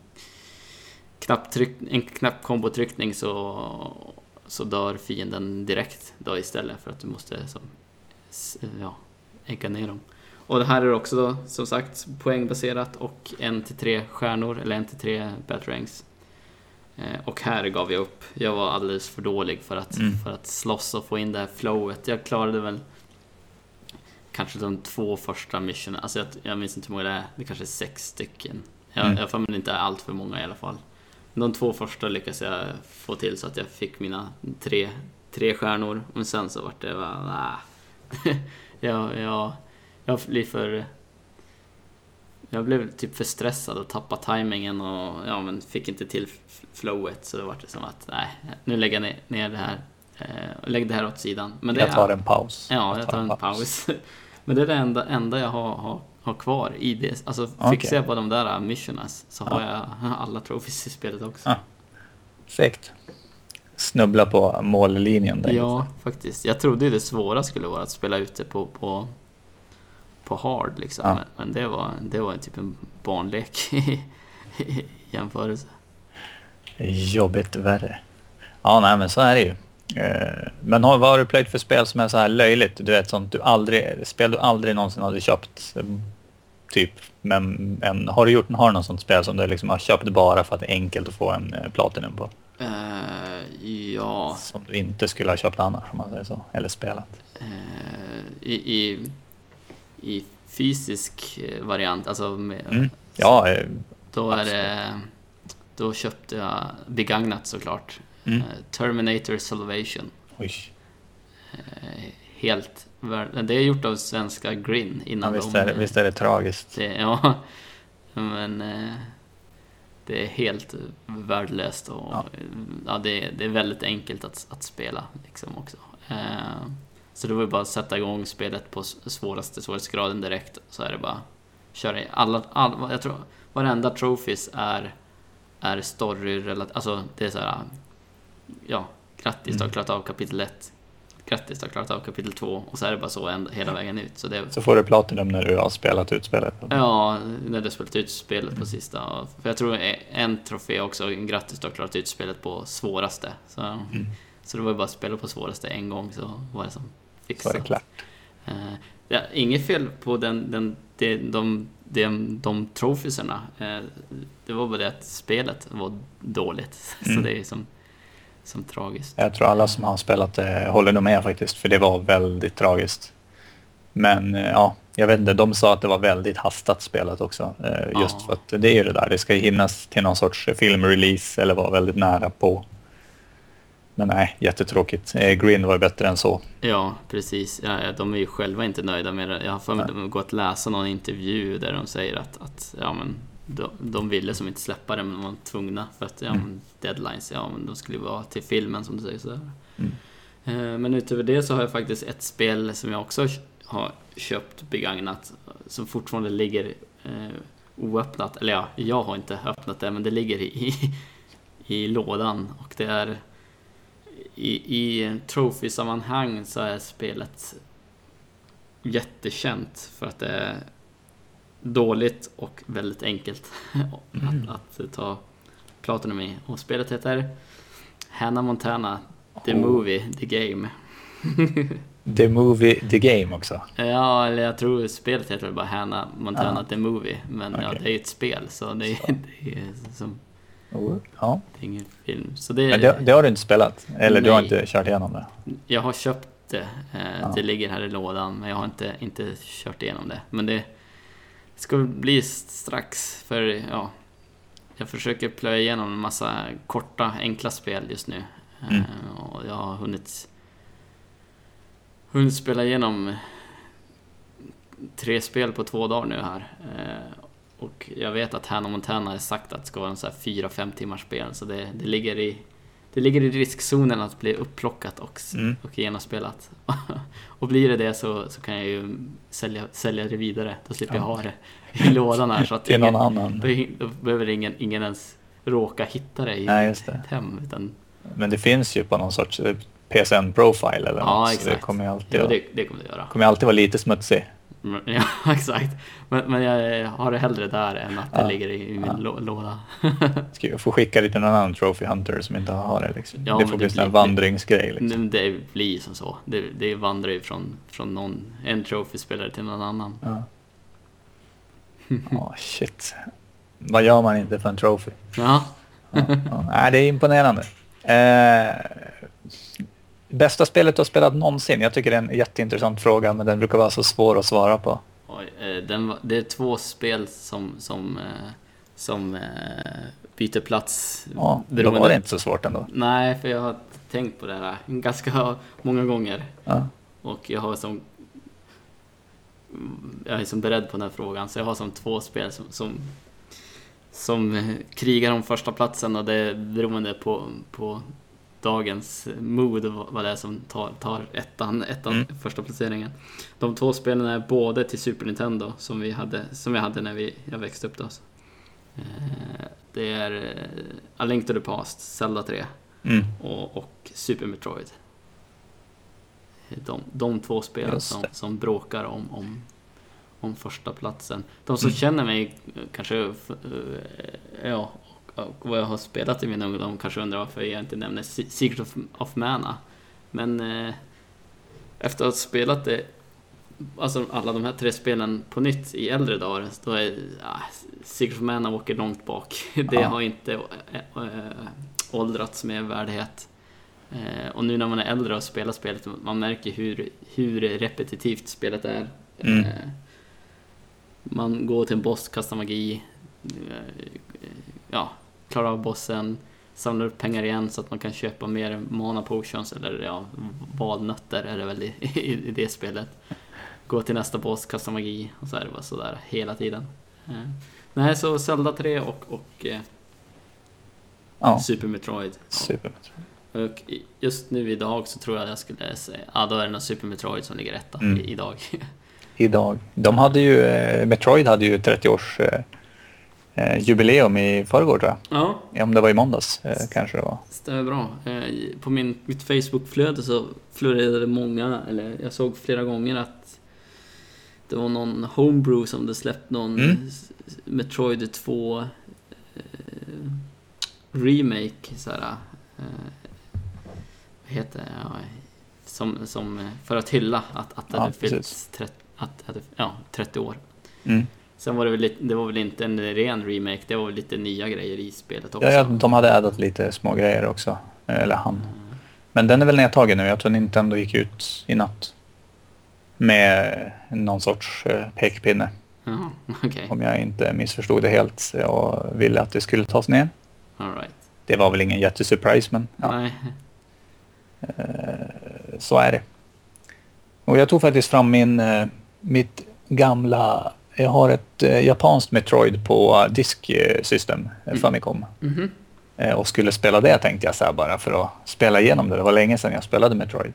knapptryck, en knapp kombotryckning så, så dör fienden direkt då istället för att du måste som, ja, ägga ner dem. Och det här är också då som sagt poängbaserat och en till tre stjärnor, eller en till tre batarangs. Eh, och här gav jag upp. Jag var alldeles för dålig för att, mm. för att slåss och få in det här flowet. Jag klarade väl kanske de två första missionen. Alltså jag, jag minns inte hur många det är. Det kanske är sex stycken. Jag, mm. jag får mig inte allt för många i alla fall. De två första lyckades jag få till så att jag fick mina tre, tre stjärnor. Men sen så vart det bara, nah. (laughs) jag, jag, jag blir för... Jag blev typ för stressad och tappade tajmingen och ja, men fick inte till flowet så det var det som att nej, nu lägger jag ner det här. Eh, lägg det här åt sidan. Men det jag tar en paus. Ja, jag tar en paus. (laughs) men det är det enda, enda jag har, har, har kvar i det. Alltså okay. fixar jag på de där missionerna så har jag (laughs) alla trophies i spelet också. Ah. Fäkt. Snubbla på mållinjen där. Ja, faktiskt. Jag trodde det svåra skulle vara att spela ute på, på på hard liksom. Ja. Men, men det var, det var typ en barnlek i, i jämförelse. Jobbigt värre. Ja, nej men så är det ju. Eh, Men har, vad har du plöjt för spel som är så här löjligt? Du vet sånt du aldrig, spel du aldrig någonsin hade köpt. eh, Typ. Men en, har du gjort har du något sånt spel som du liksom har köpt bara för att det är enkelt att få en eh, Platinum på? Eh, ja, Som du inte skulle ha köpt annars om man säger så. Eller spelat. i, i, i fysisk eh, variant, alltså med, Mm. Ja, eh, då är det... Då köpte jag begagnat såklart. Mm. Eh, Terminator Salvation. oj. Eh, helt Det är gjort av svenska Grin Ja, innan visst, de... är det, visst är det tragiskt. Det, ja, men det är helt värdelöst och Ja. ja. det, det är väldigt enkelt att, att spela liksom också. Så det var ju bara att sätta igång spelet på svåraste svårighetsgraden direkt så är det bara köra i alla, all, jag tror varenda trophies är, är story alltså det är så här, ja, grattis du har Mm. klarat av kapitel 1, grattis du har klarat av kapitel 2 och så är det bara så ända, hela vägen ut. Så det, Så får du Platinum när du har spelat ut spelet. Ja, när du spelat ut spelet på sista. För jag tror en trofé också, grattis du har klarat ut spelet på svåraste. Så, Mm. så det var ju bara att spela på svåraste en gång så var det som Så är det klart. Eh, ja, inget fel på den, den, de, de, de, de trofisarna. Eh, det var bara det att spelet var dåligt. (laughs) Mm. Så det är som, som tragiskt. Jag tror alla som har spelat det håller nog med faktiskt, för det var väldigt tragiskt. Men eh, ja, jag vet inte, de sa att det var väldigt hastat spelat också. Just Ja. för att det är ju det där, det ska hinnas till någon sorts filmrelease eller vara väldigt nära på. Men nej, jättetråkigt. Eh, Green var ju bättre än så. Ja, precis. Ja, de är ju själva inte nöjda med det. Jag har för mig att gått att läsa någon intervju där de säger att, att ja, men, de, de ville som inte släppa det, men de var tvungna för att ja, Mm. deadlines, ja, men de skulle vara till filmen som du säger. Sådär. Mm. Eh, Men utöver det så har jag faktiskt ett spel som jag också har köpt begagnat, som fortfarande ligger eh, oöppnat. Eller ja, jag har inte öppnat det, men det ligger i, i, i lådan och det är i, i trophy-sammanhang så är spelet jättekänt för att det är dåligt och väldigt enkelt (laughs) Mm. att, att ta Platinum i. Och spelet heter Hannah Montana, The Oh. Movie, The Game. (laughs) The Movie, The Game också. Ja, eller jag tror spelet heter väl bara Hannah Montana, Ja. The Movie. Men ja, Okej. det är ju ett spel så det är, det är, som, Oh, Ja, film. Så det, men det, det har du inte spelat? Eller du har Nej. inte kört igenom det? Jag har köpt det. Eh, Ja. Det ligger här i lådan, men jag har inte, inte kört igenom det. Men det ska bli strax, för ja, jag försöker plöja igenom en massa korta, enkla spel just nu. Eh, Mm. Och jag har hunnit, hunnit spela igenom tre spel på två dagar nu här. Och jag vet att Hannah Montana har sagt att det ska vara en så här 4-5 timmars spel, så det, det ligger i det ligger i riskzonen att bli upplockat och, Mm. och genomspelat. (laughs) och blir det det så, så kan jag ju sälja, sälja det vidare. Då slipper Ja. jag ha det i lådan här. Så att (laughs) Till någon ingen, annan? då, då behöver ingen, ingen ens råka hitta det i Nej, ett hem. Utan, Men det finns ju på någon sorts eh, PSN-profile eller Ja, något. Så det exakt. kommer ju alltid, ja, att- det, det kommer det göra. kommer alltid vara lite smutsig. (laughs) Ja, exakt. Men, men jag har det hellre där än att det Ja. ligger i, min Ja. lå- låda. (laughs) Ska jag få skicka det till någon annan Trophy Hunter som inte har det liksom. Ja, det får bli en vandringsgrej liksom. Det blir som så. Det, det vandrar ju från, från någon, en trophy-spelare till någon annan. Ja. Ja, shit. Vad gör man inte för en trophy? Ja, Ja, ja. Nej, det är imponerande. Eh, bästa spelet du har spelat någonsin? Jag tycker det är en jätteintressant fråga, men den brukar vara så svår att svara på. Oj, eh, den, det är två spel som, som, eh, som eh, byter plats. Ja, då var det inte så svårt ändå. Nej, för jag har tänkt på det här ganska många gånger. Ja. Och jag har som... Jag är som beredd på den här frågan, så jag har som två spel som, som, som krigar om första platsen och det är beroende på, på dagens mood och vad det är som tar, tar ettan, ettan Mm. första placeringen. De två spelen är både till Super Nintendo som vi hade, som jag hade när vi, jag växte upp då. Eh, Det är eh, A Link to the Past, Zelda 3 Mm. och, och Super Metroid. De, de två spelen som, som bråkar om, om, om första platsen. De som mm. känner mig kanske, eh, ja, och vad jag har spelat i min ungdom kanske undrar varför jag inte nämner Secret of, of Mana. Men eh, efter att ha spelat det, alltså alla de här tre spelen på nytt i äldre dagar, då är ja, Secret of Mana åker långt bak. (laughs) Det ja. har inte äh, äh, åldrats med värdighet. Eh, och nu när man är äldre och spelar spelet, man märker hur, hur repetitivt spelet är. Mm. Eh, man går till en boss, kastar magi, eh, ja, klarar av bossen, samlar upp pengar igen så att man kan köpa mer mana potions eller ja, valnötter är det väl i, (laughs) i, i det spelet. Gå till nästa boss, kasta magi och så är det bara sådär hela tiden. Eh. Nej, så Zelda 3 och, och eh, ja. Super Metroid. Super Metroid. Och just nu idag så tror jag jag skulle säga, ja då är det nog Super Metroid som ligger etta mm. idag. (laughs) idag. De hade ju, eh, Metroid hade ju 30 års eh, eh, jubileum i förrgår tror jag. Ja. Om det var i måndags eh, kanske det var. Stämmer bra. Eh, på min, mitt Facebook-flöde så florerade många, eller jag såg flera gånger att det var någon homebrew som hade släppt någon mm. Metroid 2 eh, remake. Såhär, eh, vad heter det? Ja, som, som, för att hylla att, att det ja, hade fyllt 30, att, att, ja, 30 år. Mm. Sen var det väl, det var väl inte en ren remake, det var väl lite nya grejer i spelet också. Ja, de hade addat lite små grejer också. Eller han. Mm. Men den är väl nedtagen nu. Jag tror Nintendo gick ut i natt. Med någon sorts eh, pekpinne. Aha, (laughs) okay. Om jag inte missförstod det helt och ville att det skulle tas ner. All right. Det var väl ingen jättesurprise men ja. Eh, så är det. Och jag tog faktiskt fram min, eh, mitt gamla jag har ett eh, japanskt Metroid på Disk System, mm. Famicom. Mm -hmm. eh, och skulle spela det tänkte jag så här bara för att spela igenom det. Det var länge sedan jag spelade Metroid.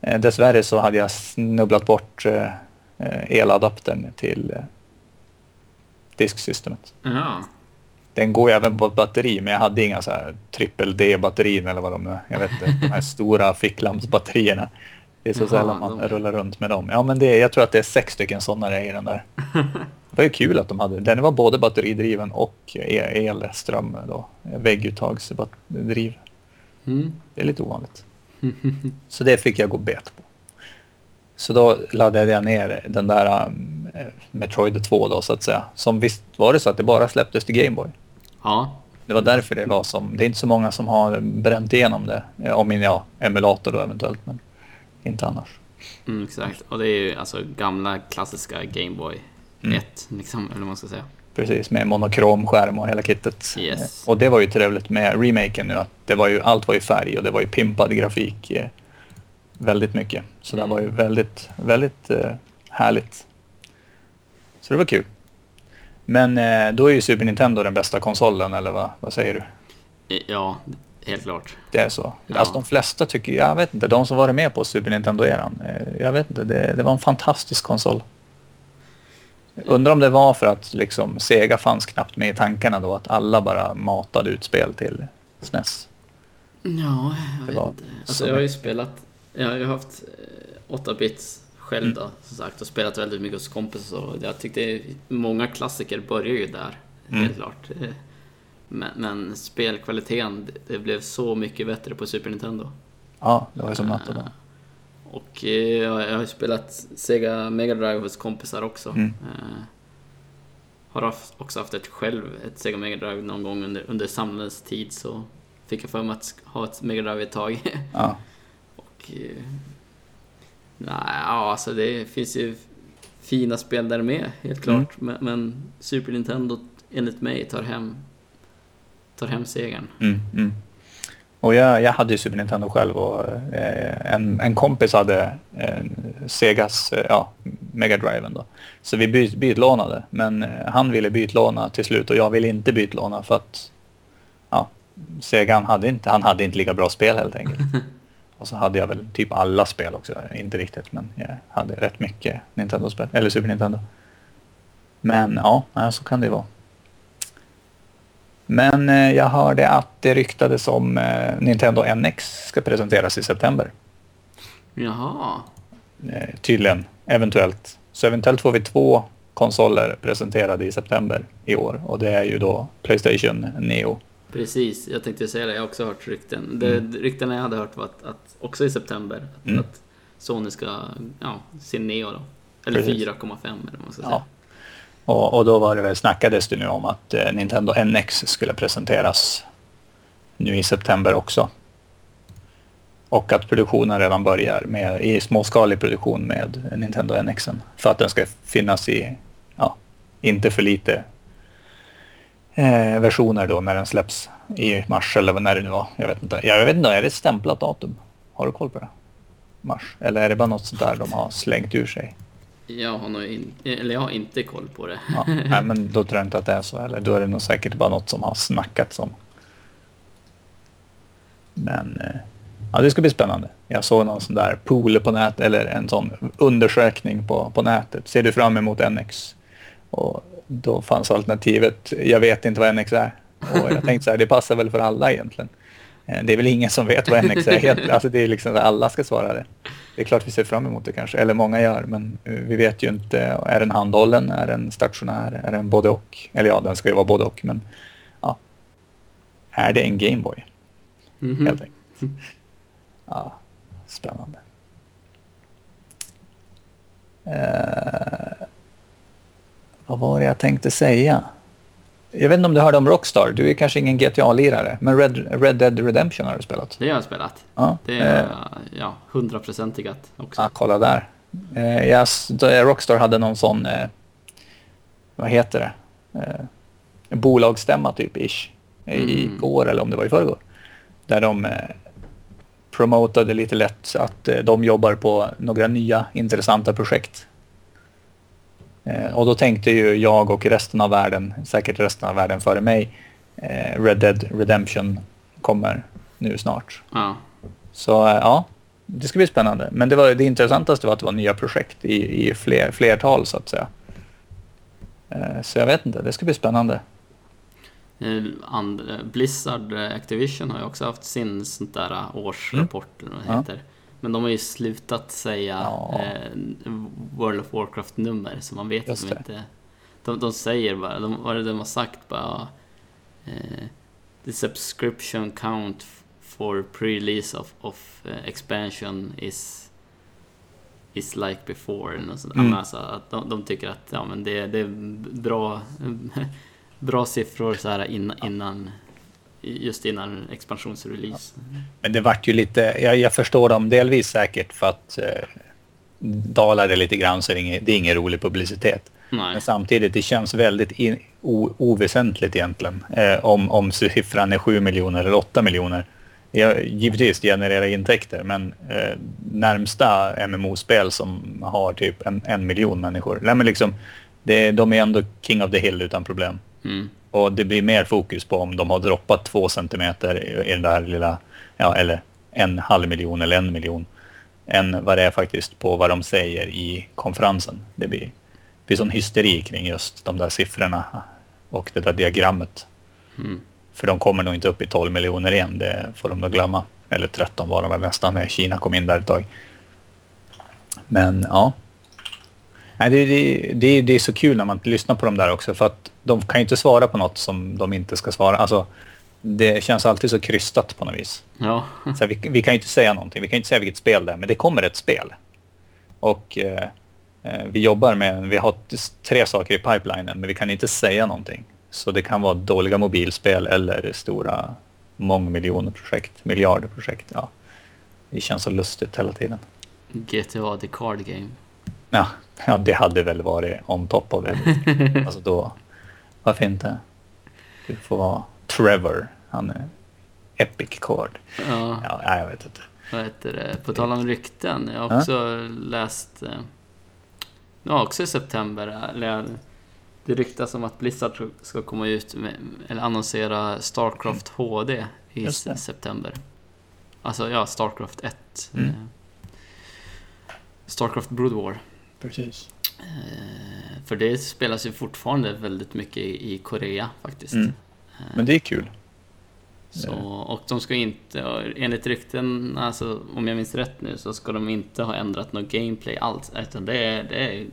Eh, dessvärre så hade jag snubblat bort eh, eh eladaptern till eh, disksystemet. Ja. Den går även på batteri, men jag hade inga så här trippel D-batterin eller vad de nu Jag vet inte, de här stora ficklampsbatterierna. Det är så Jaha, sällan man de... rullar runt med dem. Ja, men det, jag tror att det är sex stycken sådana i den där. (laughs) Det var ju kul att de hade den. var både batteridriven och elström då. Vägguttagsdriv. Mm. Det är lite ovanligt. (laughs) så det fick jag gå bet på. Så då laddade jag ner den där um, Metroid 2 då så att säga. Som visst var det så att det bara släpptes till Gameboy. Ja. Det var därför det var som, det är inte så många som har bränt igenom det. Om min ja, emulator då eventuellt. Men inte annars. Mm, exakt, och det är ju alltså gamla klassiska Gameboy mm. 1, liksom, eller vad man ska säga. Precis, med monokrom skärm och hela kittet. Yes. Och det var ju trevligt med remaken nu att det var ju, allt var ju färg och det var ju pimpad grafik eh, väldigt mycket. Så mm. det var ju väldigt, väldigt eh, härligt. Så det var kul. Men eh, då är ju Super Nintendo den bästa konsolen, eller vad, vad säger du? Ja, Helt klart. Det är så. Ja. Alltså de flesta tycker, jag vet inte, de som varit med på Super Nintendo-eran, eh, jag vet inte, det, det var en fantastisk konsol. Undrar om det var för att liksom Sega fanns knappt med i tankarna då, att alla bara matade ut spel till SNES. Ja, jag vet inte. Alltså jag har ju spelat, jag har ju haft 8-bits eh, själv mm. då, som sagt, och spelat väldigt mycket hos kompisar. Och jag tyckte många klassiker börjar ju där, mm. helt klart. Eh, men, men spelkvaliteten, det blev så mycket bättre på Super Nintendo. Ja, det var ju som natt och dag. Och eh, jag har spelat Sega Mega Drive hos kompisar också. Mm. Uh, har också haft ett själv, ett Sega Mega Drive någon gång under, under samlandets tid så fick jag för mig att ha ett Mega Drive ett tag. (laughs) Ja. och... Nej, ja, alltså det finns ju fina spel där med, helt klart. Mm. Men, men Super Nintendo enligt mig tar hem tar hem segern. Mm, mm. Och jag, jag hade ju Super Nintendo själv och eh, en, en kompis hade eh, Segas eh, ja, Mega Drive då. Så vi byt, bytlånade. Men eh, han ville bytlåna till slut och jag ville inte bytlåna för att ja, Segan hade inte, han hade inte lika bra spel helt enkelt. (laughs) och så hade jag väl typ alla spel också. Inte riktigt men jag hade rätt mycket Nintendo-spel. Eller Super Nintendo. Men ja, så kan det vara. Men eh, jag hörde att det ryktades om eh, Nintendo NX ska presenteras i september. Jaha. Eh, tydligen, eventuellt. Så eventuellt får vi två konsoler presenterade i september i år och det är ju då Playstation Neo. Precis, jag tänkte säga det. Jag har också hört rykten. Det, Mm. Ryktena jag hade hört var att, att också i september, att, Mm. att Sony ska, ja, sin Neo då. Eller Precis. 4,5 eller vad man ska säga. Ja. Och, och då var det väl, snackades det nu om att eh, Nintendo NX skulle presenteras nu i september också. Och att produktionen redan börjar med, i småskalig produktion med Nintendo NX. För att den ska finnas i, ja, inte för lite eh, versioner då när den släpps i mars eller vad när det nu var. Jag vet inte. Jag vet inte, är det ett stämplat datum? Har du koll på det? Mars? Eller är det bara något sånt där de har slängt ur sig? Jag har nog in, eller jag har inte koll på det. Ja, (laughs) nej, men då tror jag inte att det är så. Eller då är det nog säkert bara något som har snackats om. Men eh, ja, det ska bli spännande. Jag såg någon sån där pool på nätet eller en sån undersökning på, på nätet. Ser du fram emot NX? Och då fanns alternativet, jag vet inte vad NX är. Och jag tänkte så här, det passar väl för alla egentligen. Eh, Det är väl ingen som vet vad NX är. Helt, (laughs) alltså det är liksom alla ska svara det. Det är klart vi ser fram emot det kanske, eller många gör, men eh, vi vet ju inte. Är den handhållen? Är den stationär? Är den både och? Eller ja, den ska ju vara både och, men ja. Är det en Gameboy? Mhm. Helt enkelt. (laughs) Ja, spännande. Eh, vad var det jag tänkte säga? Jag vet inte om du hörde om Rockstar. Du är kanske ingen GTA-lirare, men Red, Red Dead Redemption har du spelat. Det har jag spelat. Ja, Det eh, är ja, hundraprocentigat också. Ja, kolla där. Eh, jag, då- Rockstar hade någon sån, eh, vad heter det, eh, bolagsstämma typ ish. Mm. I går eller om det var i förrgår. Där de eh, promotade lite lätt att eh, de jobbar på några nya intressanta projekt. Eh, och då tänkte ju jag och resten av världen, säkert resten av världen före mig, eh, Red Dead Redemption kommer nu snart. Ja. Så eh, ja, det ska bli spännande. Men det, var, det intressantaste var att det var nya projekt i, i fler, flertal så att säga. Så jag vet inte, det ska bli spännande. And, Blizzard Activision har ju också haft sin sånt där årsrapport eller vad det Mm. Ja. Men de har ju slutat säga Ja. eh, World of Warcraft-nummer så man vet Just liksom det. inte. De, de säger bara, de, vad är det de har sagt bara? Eh, the subscription count for pre-release of, of eh, expansion is is like before. eller något sånt. Mm. Alltså, att de, de tycker att ja, men det, det är bra, (laughs) bra siffror så här innan, innan just innan expansionsrelease. Men det vart ju lite, jag, jag förstår dem delvis säkert för att eh, dalar det lite grann så är det, inget, det är ingen rolig publicitet. Nej. Men samtidigt, det känns väldigt in, o, oväsentligt egentligen. Eh, om, om siffran är 7 miljoner eller 8 miljoner. Ja, givetvis genererar intäkter, men eh, närmsta MMO-spel som har typ en, en miljon människor. Nej, men liksom, det, de är ändå king of the hill utan problem. Mm. Och det blir mer fokus på om de har droppat två centimeter i i den där lilla, ja, eller en halv miljon eller en miljon. Än vad det är faktiskt på vad de säger i konferensen. Det blir, blir sån hysteri kring just de där siffrorna och det där diagrammet. Mm. För de kommer nog inte upp i 12 miljoner igen, det får de nog glömma. Eller 13 var de väl nästan när Kina kom in där ett tag. Men ja. Nej, det, det, det, det är så kul när man lyssnar på dem där också för att de kan ju inte svara på något som de inte ska svara. Alltså, det känns alltid så krystat på något vis. Ja. Så vi, vi kan ju inte säga någonting, vi kan inte säga vilket spel det är, men det kommer ett spel. Och eh, eh, vi jobbar med, vi har tre saker i pipelinen, men vi kan inte säga någonting. Så det kan vara dåliga mobilspel eller stora mångmiljoner-projekt, miljarder-projekt. Ja. Det känns så lustigt hela tiden. GTA The Card Game. Ja, ja det hade väl varit on top of det. (laughs) alltså då, varför inte? Du får vara Trevor, han är epic chord. Ja, Ja, jag vet inte. vad heter det? På tal om rykten. Jag har Ja. också läst... eh, Ja, också i september. Eller, ja, det ryktas om att Blizzard ska komma ut med, eller annonsera Starcraft HD i september. Alltså, ja, Starcraft 1. Mm. eh, Starcraft Brood War. Precis. Eh, För det spelas ju fortfarande väldigt mycket i Korea faktiskt. Mm. Eh, Men det är kul. Så, och de ska inte, och enligt rykten, alltså, om jag minns rätt nu, så ska de inte ha ändrat något gameplay alls. Utan det är, det är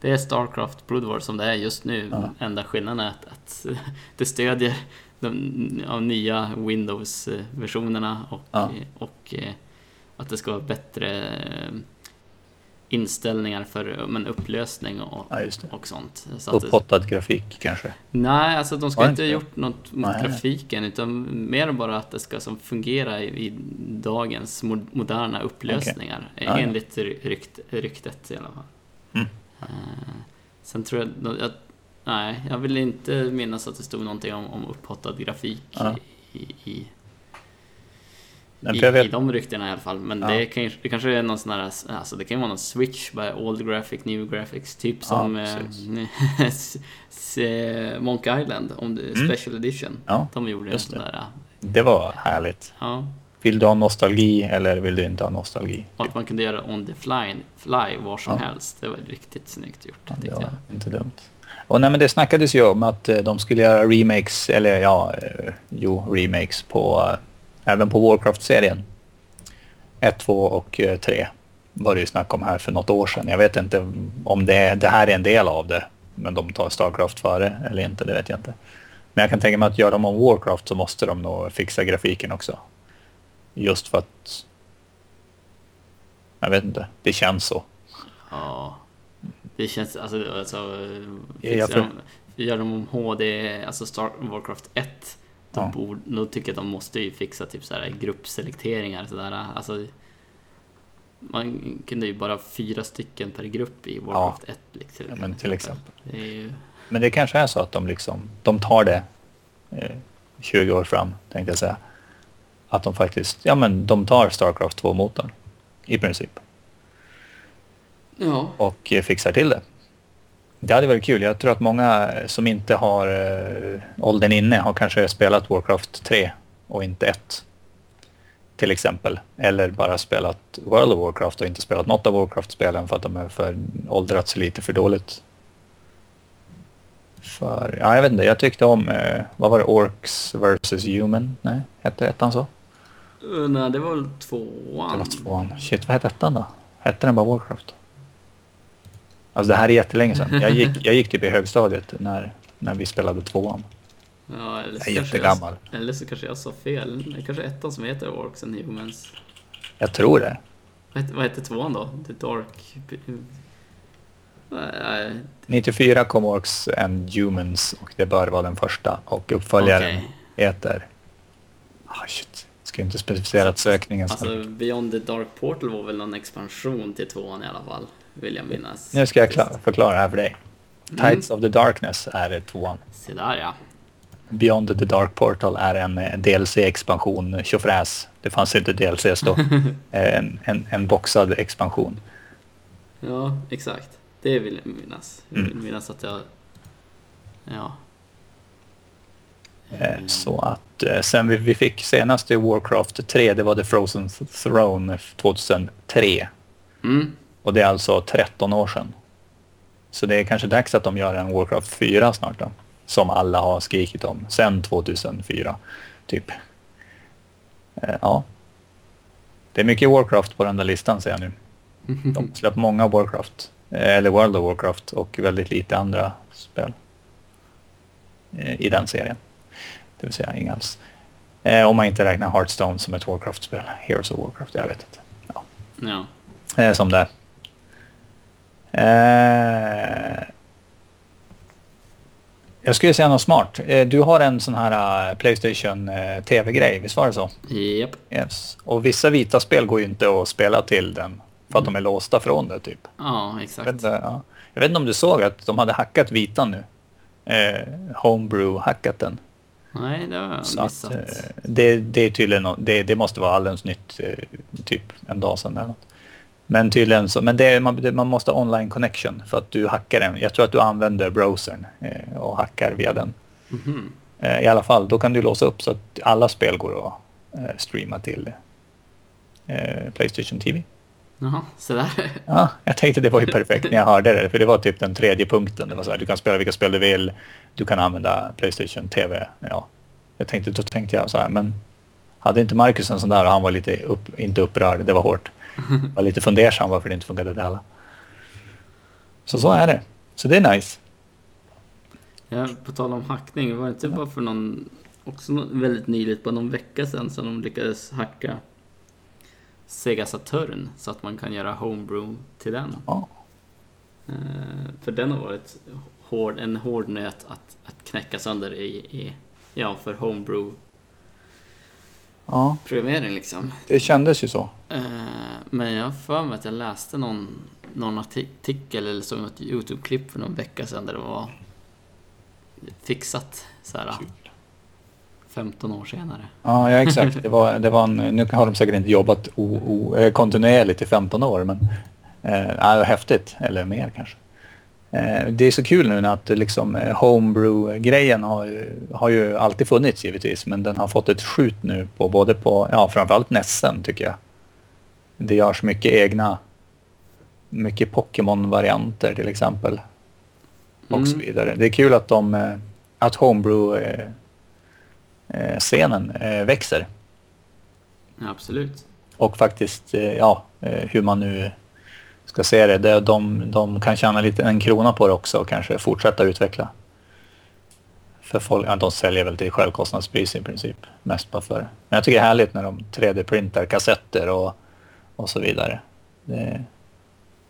Det är Starcraft Brood War som det är just nu. Ja. Enda skillnaden är att, att (laughs) det stödjer de av nya Windows-versionerna och, Ja. och eh, att det ska vara bättre eh, inställningar för men, upplösning och, Ja, just det. och sånt. Så att det, Upphottad grafik kanske. nej, alltså de ska Var det inte ha gjort något mot Nej. grafiken utan mer bara att det ska som fungera i, i dagens mo- moderna upplösningar. Ja, ja. enligt ry- rykt, ryktet i alla fall. Mm. Eh, sen tror jag, jag... Nej, jag vill inte minnas att det stod någonting om, om upphottad grafik Ja. i, i, Men i, vet, i de ryktena i alla fall. Men Ja. det, kan, det kanske är någon sån här, alltså det kan ju vara någon switch, by old graphic, new graphics, typ som eh, (laughs) eh, Monkey Island, om det, Mm. special edition. Ja, De gjorde en just sån det. där, det var härligt. ja. Vill du ha nostalgi eller vill du inte ha nostalgi? Och att man kunde göra on the fly, fly var som Ja. helst. Det var riktigt snyggt gjort, Ja, det var jag. inte dumt. Och nej, men det snackades ju om att eh, de skulle göra remakes, eller ja, eh, jo, remakes på, eh, även på Warcraft-serien. 1, 2 och 3 var det ju snack om här för något år sedan. Jag vet inte om det, det här är en del av det, men de tar Starcraft före eller inte, det vet jag inte. Men jag kan tänka mig att gör de om Warcraft så måste de nog fixa grafiken också. Just för att... Jag vet inte, det känns så. Ja. Det känns, alltså, alltså jag tror- de, gör de om HD, alltså Star Warcraft 1, då, Ja. borde, då tycker jag att de måste ju fixa typ så här gruppselekteringar sådär. Alltså, man kunde ju bara fyra stycken per grupp i Warcraft 1. Liksom, Ja, men till exempel. Det ju, Men det kanske är så att de liksom, de tar det eh, 20 år fram, tänkte jag säga. Att de faktiskt, ja men de tar Starcraft 2-motorn. I princip. ja, Och eh, fixar till det. Det hade varit kul. Jag tror att många som inte har eh, åldern inne har kanske spelat Warcraft 3 och inte 1. Till exempel. Eller bara spelat World of Warcraft och inte spelat något av Warcraft-spelen för att de är för åldrats lite för dåligt. För, ja jag vet inte, jag tyckte om, eh, vad var det, Orcs vs Human? Nej, hette ettan så? Uh, nej det var väl Det tvåan. var tvåan. Shit, vad hette ettan då? Hette den bara Warcraft? Alltså det här är jättelänge sedan. Jag gick, (laughs) jag gick typ i högstadiet när, när vi spelade tvåan. Ja, eller, Jag så är kanske jättegammal. Jag, eller så kanske jag sa fel. Det är kanske ettan som heter Orcs and Humans. Jag tror det. Vad vad hette tvåan då? The Dark... Nej, 94 kom Orcs and Humans och det bör vara den första. Och uppföljaren Okej. heter... Ah shit, ska inte specificera sökningen. Alltså Beyond the Dark Portal var väl någon expansion till tvåan i alla fall. Vill jag minnas. Nu ska jag kla- förklara här för dig. Mm. Tides of the Darkness är tvåan. Se där ja. Beyond the Dark Portal är en eh, DLC-expansion, tjofräs. Det fanns inte DLCs då. (laughs) Eh, en, en, en boxad expansion. Ja, exakt. Det vill jag minnas. Jag vill Mm. minnas att jag... Ja. Eh, Så att sen vi, vi fick senast i Warcraft 3, det var The Frozen Throne 2003. Mm. Och det är alltså 13 år sedan. Så det är kanske dags att de gör en Warcraft 4 snart då. Som alla har skrikit om sen 2004, typ. Eh, Ja. Det är mycket Warcraft på den där listan ser jag nu. (laughs) De släpper många Warcraft. eh, Eller World of Warcraft och väldigt lite andra spel. eh, I den serien. Det vill säga inga alls. Om man inte räknar Hearthstone som ett Warcraft-spel. Heroes of Warcraft, jag vet inte. Ja. Ja. Som det är. Eh, jag skulle säga något smart. Eh, du har en sån här eh, Playstation eh, TV-grej, visst var det så? Japp. Yes. Och vissa vita spel går ju inte att spela till den för att de är låsta från det typ. Ja, Jag vet, exakt. inte, ja. jag vet inte om du såg att de hade hackat vitan nu. Eh, Homebrew-hackat den. Nej, det har jag Så att, missat. eh, det, det är tydligen, det, det måste vara alldeles nytt, typ en dag sedan eller något. Men tydligen så, men det, man, det, man måste ha online connection för att du hackar den. Jag tror att du använder browsern eh, och hackar via den. Mhm. Eh, I alla fall, då kan du låsa upp så att alla spel går att eh, streama till eh, Playstation TV. Jaha, så där. (laughs) Ja, jag tänkte det var ju (laughs) perfekt när jag hörde det, för det var typ den tredje punkten. Det var så här, du kan spela vilka spel du vill, du kan använda Playstation TV. Ja, jag tänkte, då tänkte jag så här, men hade inte Marcus en sån där och han var lite, upp, inte upprörd, det var hårt. Var lite fundersam varför det inte funkade till alla. Så så är det. Så det är nice. Ja, på tal om hackning, var det inte bara för någon, också väldigt nyligt, bara någon vecka sedan som de lyckades hacka Sega Saturn så att man kan göra homebrew till den. Ja. Eh, för den har varit hård, en hård nöt att, att knäcka sönder i, i ja, för homebrew ja, programmering liksom. det kändes ju så. Eh, men jag har för mig att jag läste någon, någon artikel eller såg något YouTube-klipp för någon vecka sedan där det var fixat så här 15 år senare. Ja, ja exakt. Det var, det var en, nu har de säkert inte jobbat o, o, eh, kontinuerligt i 15 år, men eh, ja, häftigt. Eller mer kanske. Eh, det är så kul nu att liksom homebrew-grejen har, ju- har ju alltid funnits givetvis, men den har fått ett skjut nu på både på, ja framförallt Nessen tycker jag. Det görs mycket egna, mycket Pokémon-varianter till exempel. Och så Mm. vidare. Det är kul att de, eh, att homebrew eh, eh, växer. Absolut. Och faktiskt, ja, hur man nu ska se det. det de, de kan tjäna lite en krona på det också och kanske fortsätta utveckla. För folk, ja, de säljer väl till självkostnadspris i princip. Mest bara för. Men jag tycker det är härligt när de 3D-printar kassetter och, och så vidare. Det,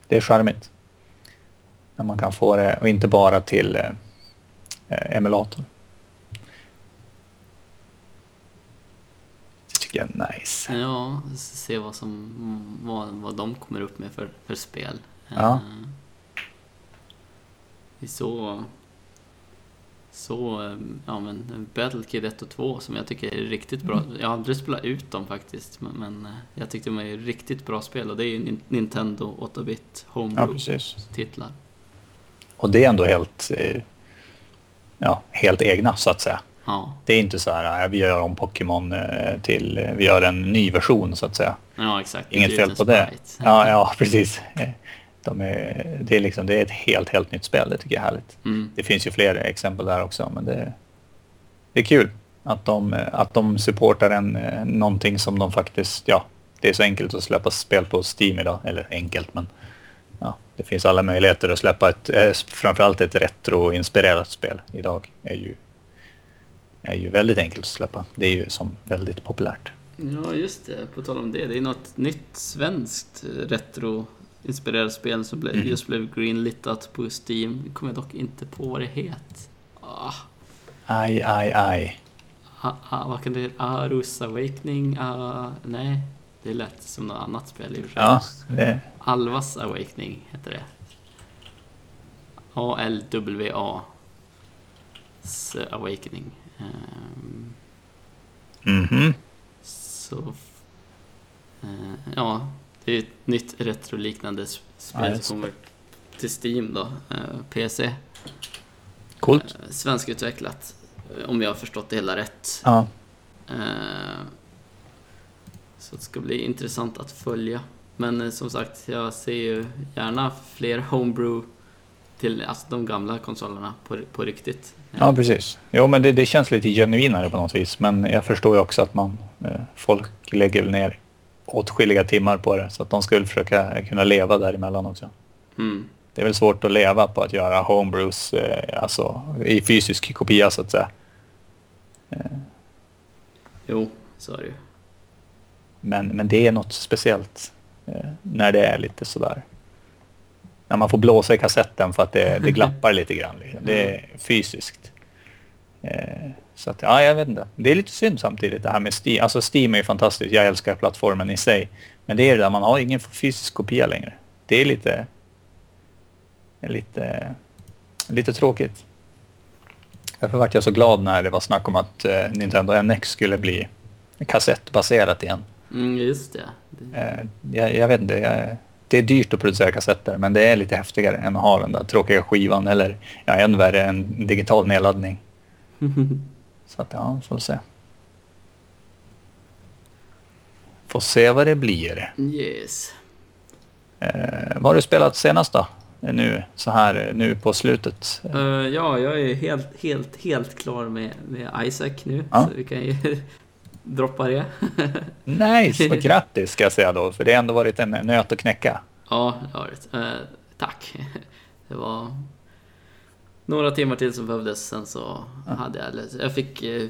det är charmigt. När man kan få det och inte bara till eh, emulator. Det tycker jag är nice. Ja, se vad, som, vad, vad de kommer upp med för, för spel. Ja. Eh, Det är så... Så, eh, ja men Battlekid 1 och 2 som jag tycker är riktigt bra. Jag har aldrig spelat ut dem faktiskt, men, men eh, jag tyckte de är riktigt bra spel och det är ju Nin- Nintendo 8-bit Ja, Homebrew-titlar. precis. Och det är ändå helt, eh, ja, helt egna så att säga. Ja, Det är inte så här, vi gör om Pokémon eh, till, vi gör en ny version så att säga. ja exakt. Inget fel på det. Ja, ja precis. De är, det, är liksom, det är ett helt, helt nytt spel, det tycker jag är härligt. Mm. Det finns ju fler exempel där också, men det, det är kul att de, att de supportar en, någonting som de faktiskt, ja, det är så enkelt att släppa spel på Steam idag, eller enkelt, men ja, det finns alla möjligheter att släppa ett, eh, framförallt ett retroinspirerat spel idag är ju, är ju väldigt enkelt att släppa. Det är ju som väldigt populärt. Ja, just det. På tal om det. Det är något nytt svenskt eh, retro-inspirerat spel som blev, Mm. just blev greenlitat på Steam. Kommer dock inte på vad det heter. Ah, Aj, aj, aj. ah, ah, vad kan det heta? Arus Awakening? Ah, nej, det lät som något annat spel i och för sig. Ja, det, Alvas Awakening heter det. A-L-W-A. Awakening. Ehm, mhm. Så... eh, ja, det är ett nytt retroliknande Ja, spel just som kommer till Steam då. eh, PC. Coolt. Eh, svenskutvecklat. eh, Om jag har förstått det hela rätt. Ja. Så det ska bli intressant att följa. Men som sagt, jag ser ju gärna fler homebrew till alltså, de gamla konsolerna på, på riktigt. Ja, precis. Jo, men det, det känns lite genuinare på något vis. Men jag förstår ju också att man, folk lägger ner åtskilliga timmar på det. Så att de skulle försöka kunna leva däremellan också. Mm. Det är väl svårt att leva på att göra homebrews eh, alltså, i fysisk kopia så att säga. Jo, så är det ju. Men, men det är något speciellt eh, när det är lite sådär. När man får blåsa i kassetten för att det, det (laughs) glappar lite grann. Liksom. Det är fysiskt. Eh, så att, ja, jag vet inte. Det är lite synd samtidigt det här med Steam. Alltså Steam är ju fantastiskt. Jag älskar plattformen i sig. Men det är det där, man har ingen fysisk kopia längre. Det är lite... Lite, lite tråkigt. Därför vart jag så glad när det var snack om att eh, Nintendo NX skulle bli kassettbaserat igen. Mm, just det. Eh, jag, jag vet inte, jag, det är dyrt att producera kassetter men det är lite häftigare än att ha den där tråkiga skivan eller ja, än värre en digital nedladdning. (laughs) Så att ja, får se. Får se vad det blir. yes. Eh, vad har du spelat senast då? Nu så här nu på slutet. Eh, ja, jag är helt, helt, helt klar med, med Isaac nu. Ja. Så vi kan ju (laughs) droppa det. (laughs) Nice, och grattis ska jag säga då för det har ändå varit en nöt att knäcka. ja, det har det. Eh, tack. Det var några timmar till som behövdes, sen så Ja. hade jag... Jag fick eh,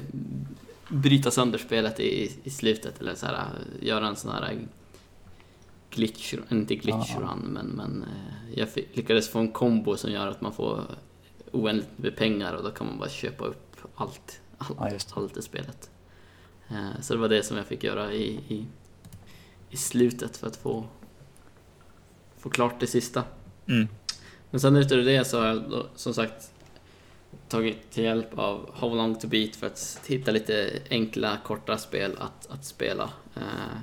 bryta sönder spelet i, i slutet, eller så här, göra en sån här glitch, inte glitch run, men, men eh, jag fick, lyckades få en kombo som gör att man får oändligt med pengar och då kan man bara köpa upp allt, allt, Ja, allt i spelet. Eh, Så det var det som jag fick göra i, i, i slutet för att få, få klart det sista. Mm. Men sen utöver det så har jag då, som sagt tagit till hjälp av How Long To Beat för att hitta lite enkla, korta spel att, att spela. Eh,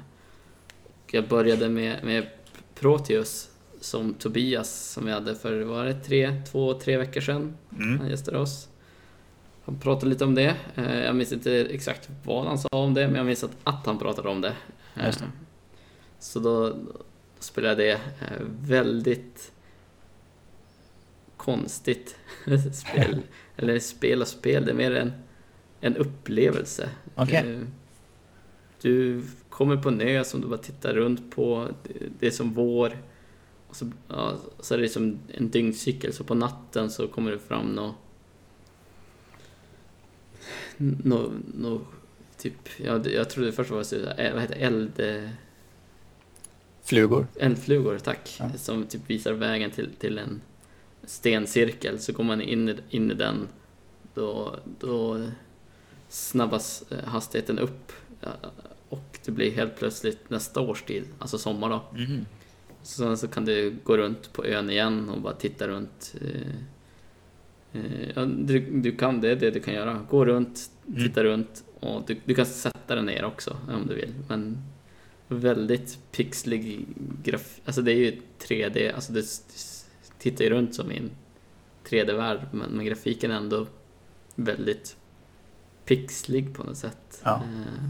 och jag började med, med Proteus som Tobias som vi hade för, var det tre, två, tre veckor sedan? Mm. Han gästade oss. Han pratade lite om det. Eh, Jag minns inte exakt vad han sa om det, men jag minns att, att han pratade om det. Eh, Just det. Så då, då spelade jag det. eh, Väldigt konstigt (laughs) spel. Eller spel och spel, det är mer en, en upplevelse. Okej. Eh, Du kommer på en ö som du bara tittar runt på. Det- är som vår. Och så, ja, så är det som en dygncykel, så på natten så kommer det fram nå nå, nå typ, ja, det- jag trodde först var det så, eh, vad heter eld, eh, Flugor. eldflugor, tack, Ja. som typ visar vägen till, till en stencirkel. Så går man in i, in i den, då, då snabbas eh, hastigheten upp ja, och det blir helt plötsligt nästa årstid, alltså sommar då. Mm. Sen så kan du gå runt på ön igen och bara titta runt. eh, eh, Ja, du, du kan, det är det du kan göra. Gå runt, Mm. titta runt och du, du kan sätta dig ner också om du vill. Men väldigt pixlig graf... Alltså det är ju 3D, alltså s- tittar ju runt som i en 3D-värld men, men grafiken är ändå väldigt pixlig på något sätt. Ja. Eh,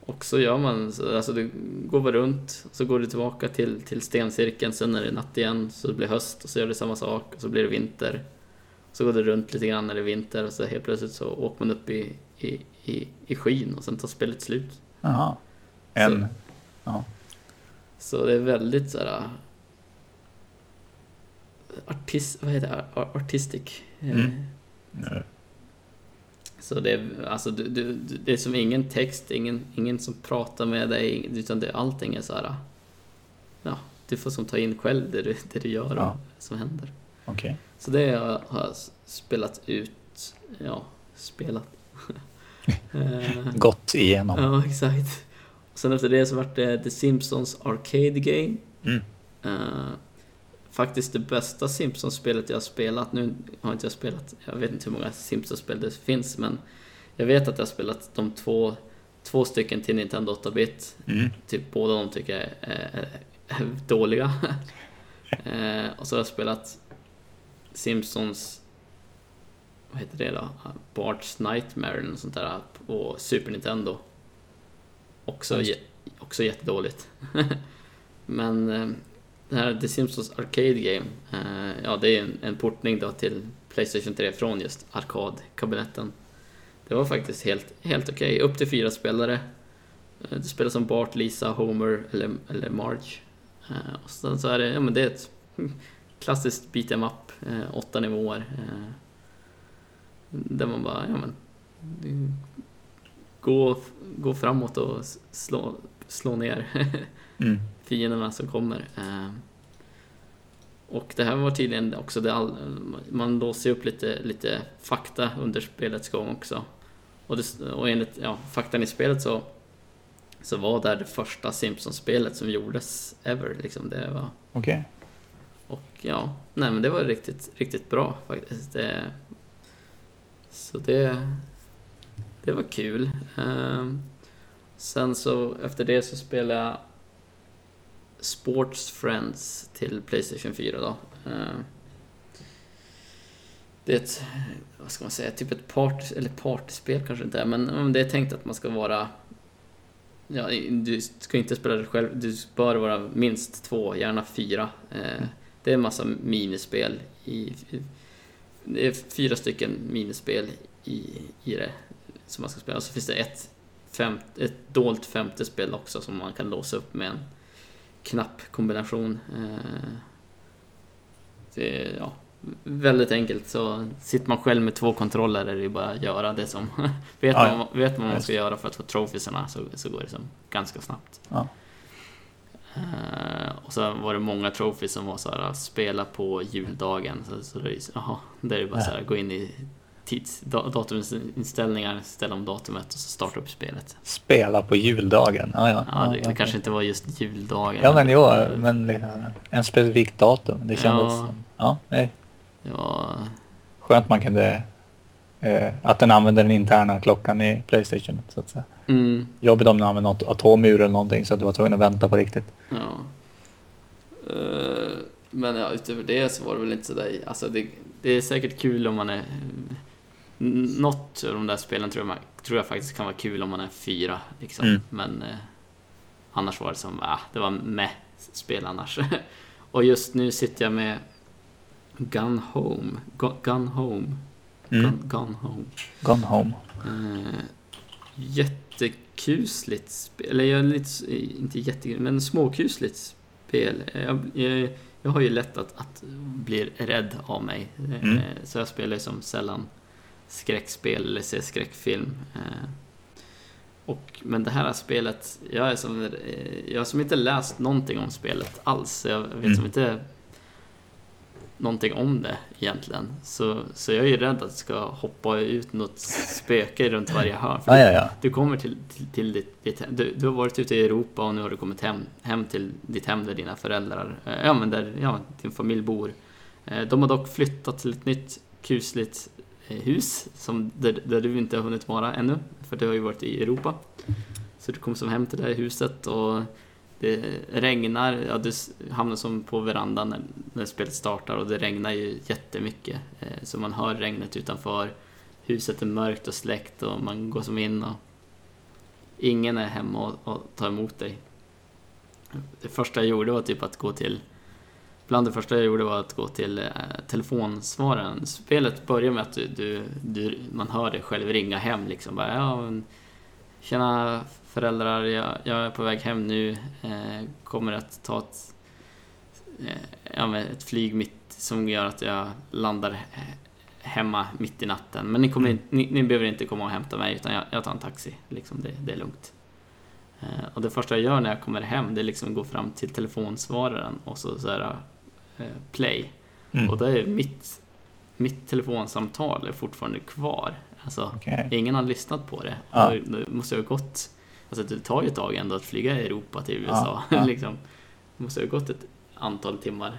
och så gör man, så- alltså du går bara runt, så går du tillbaka till, till stencirkeln, sen är det natt igen, så det blir höst, och så gör du samma sak, och så blir det vinter. Så går du runt lite grann när det är vinter, och så helt plötsligt så åker man upp i, i, i, i skyn, och sen tar spelet slut. Jaha. En... Ja. Så det är väldigt såhär... Artist, vad heter det? Ar- Artistic. Eh, Mm. Så det är, alltså, du, du, det är som ingen text, ingen, ingen som pratar med dig, utan det, allting är så här. Ja, du får som ta in själv det du, det du gör och Ja. som händer. Okej. Så det har jag, spelat ut, ja, spelat. (laughs) Eh, Gått igenom. ja, exakt. Och sen efter det så vart det The Simpsons Arcade Game. Mm. Eh, faktiskt det bästa Simpsons-spelet jag har spelat. Nu har inte jag spelat, jag vet inte hur många Simpsons-spel det finns, men jag vet att jag har spelat de två, två stycken till Nintendo 8-bit. Mm. Typ båda de tycker jag är, är, är dåliga. (laughs) eh, och så har jag spelat Simpsons, vad heter det då? Bart's Nightmare eller något sånt där på Super Nintendo. Också, också jättedåligt. (laughs) Men eh, det här The Simpsons Arcade Game, eh, ja det är en, en portning då till Playstation 3 från just arkadkabinetten. Det var faktiskt helt, helt okej, upp till fyra spelare. Eh, du spelar som Bart, Lisa, Homer eller, eller Marge. Eh, och sen så är det, ja men det är ett klassiskt beat em up, åtta nivåer. Där man bara, ja men... Gå, gå framåt och slå, slå ner (laughs) Mm fienderna som kommer. Eh, Och det här var tydligen också det all, man låser upp lite, lite fakta under spelets gång också. Och, det, och enligt ja, faktan i spelet så, så var det här det första Simpsons-spelet som gjordes ever. Liksom det var, Okej. och ja, nej men det var riktigt, riktigt bra faktiskt. Det, så det, det var kul. Ehm, sen så efter det så spelade jag Sports Friends till Playstation 4 då. Eh, det är ett, vad ska man säga, typ ett party, eller partyspel kanske inte är, men, det är tänkt att man ska vara Ja, du ska inte spela det själv, du bör vara minst två, gärna fyra. Eh, det är en massa minispel i... i- Det är fyra stycken minispel i, i det som man ska spela. Och så finns det ett, fem, ett dolt femte spel också som man kan låsa upp med en knappkombination. Eh, det, ja, väldigt enkelt. Så sitter man själv med två kontroller är det bara att göra det som... (laughs) vet, Ja, man, vet man vad man ska göra för att få trofisarna så, så går det som ganska snabbt. Ja. Eh, och så var det många trophies som var så här, att spela på juldagen. Så, så (laughs) det är så- jaha, där är det bara så här, gå in i tids, da, datuminställningar, ställa om datumet och så starta upp spelet. Spela på juldagen. Ja, ja. Ja, det, det kanske inte var just juldagen. Ja, men jo, men en specifik datum. Det kändes... Ja. Ja, nej. Det var... Skönt man kunde... Eh, att den använde den interna klockan i Playstation. Så att säga. Mm, Jobbigt om den använde något atomur eller någonting så att du var tvungen att vänta på riktigt. ja. Eh, men ja, utöver det så var det väl inte sådär... Alltså det, det är säkert kul om man är... Något av de där spelen tror jag, tror jag faktiskt kan vara kul om man är fyra. Liksom. Mm. Men eh, annars var det som, ah, det var med spel annars. (laughs) Och just nu sitter jag med Gun Home. Gu- Gun Home. Mm. Gun, Gun Home. Gone home. Eh, jättekusligt spel. Eller jag är lite, inte jättekusligt, men småkusligt spel. Jag, jag, jag har ju lätt att, att bli rädd av mig. Eh, Mm. Så jag spelar ju som sällan skräckspel eller ser skräckfilm. Eh, och, men det här spelet, jag är som, eh, jag har som inte läst någonting om spelet alls. Jag vet Mm. som inte någonting om det egentligen. Så, så jag är ju rädd att det ska hoppa ut något spöke runt varje hörn. För Ja, ja, ja. Du kommer till, till, till ditt, ditt. Du, du har varit ute i Europa och nu har du kommit hem, hem till ditt hem där dina föräldrar, eh, ja men där ja, din familj bor. De har dock flyttat till ett nytt kusligt hus som, där, där du inte har hunnit vara ännu, för du har ju varit i Europa. Så du kommer som hem till det här huset och det regnar, ja, du hamnar som på verandan när, när spelet startar och det regnar ju jättemycket. Eh, så man hör regnet utanför. Huset är mörkt och släckt och man går som in och ingen är hemma och, och tar emot dig. Det första jag gjorde var typ att gå till Bland det första jag gjorde var att gå till eh, telefonsvararen. Spelet börjar med att du, du, du, man hör dig själv ringa hem liksom. Bara, ja, men, Tjena föräldrar, jag, jag är på väg hem nu. Eh, kommer att ta ett, eh, ja, ett flyg mitt som gör att jag landar he- hemma mitt i natten. Men ni, kommer Mm. ni, ni behöver inte komma och hämta mig utan jag, jag tar en taxi. Liksom, det, det är lugnt. Eh, och det första jag gör när jag kommer hem det är liksom att gå fram till telefonsvararen och så, så här, play. Mm. Och då är mitt, mitt telefonsamtal är fortfarande kvar. Alltså, Okej. ingen har lyssnat på det. Och det måste ha gått... Alltså det tar ju ett tag ändå att flyga i Europa till USA. Ja. (laughs) liksom. Det måste ha gått ett antal timmar.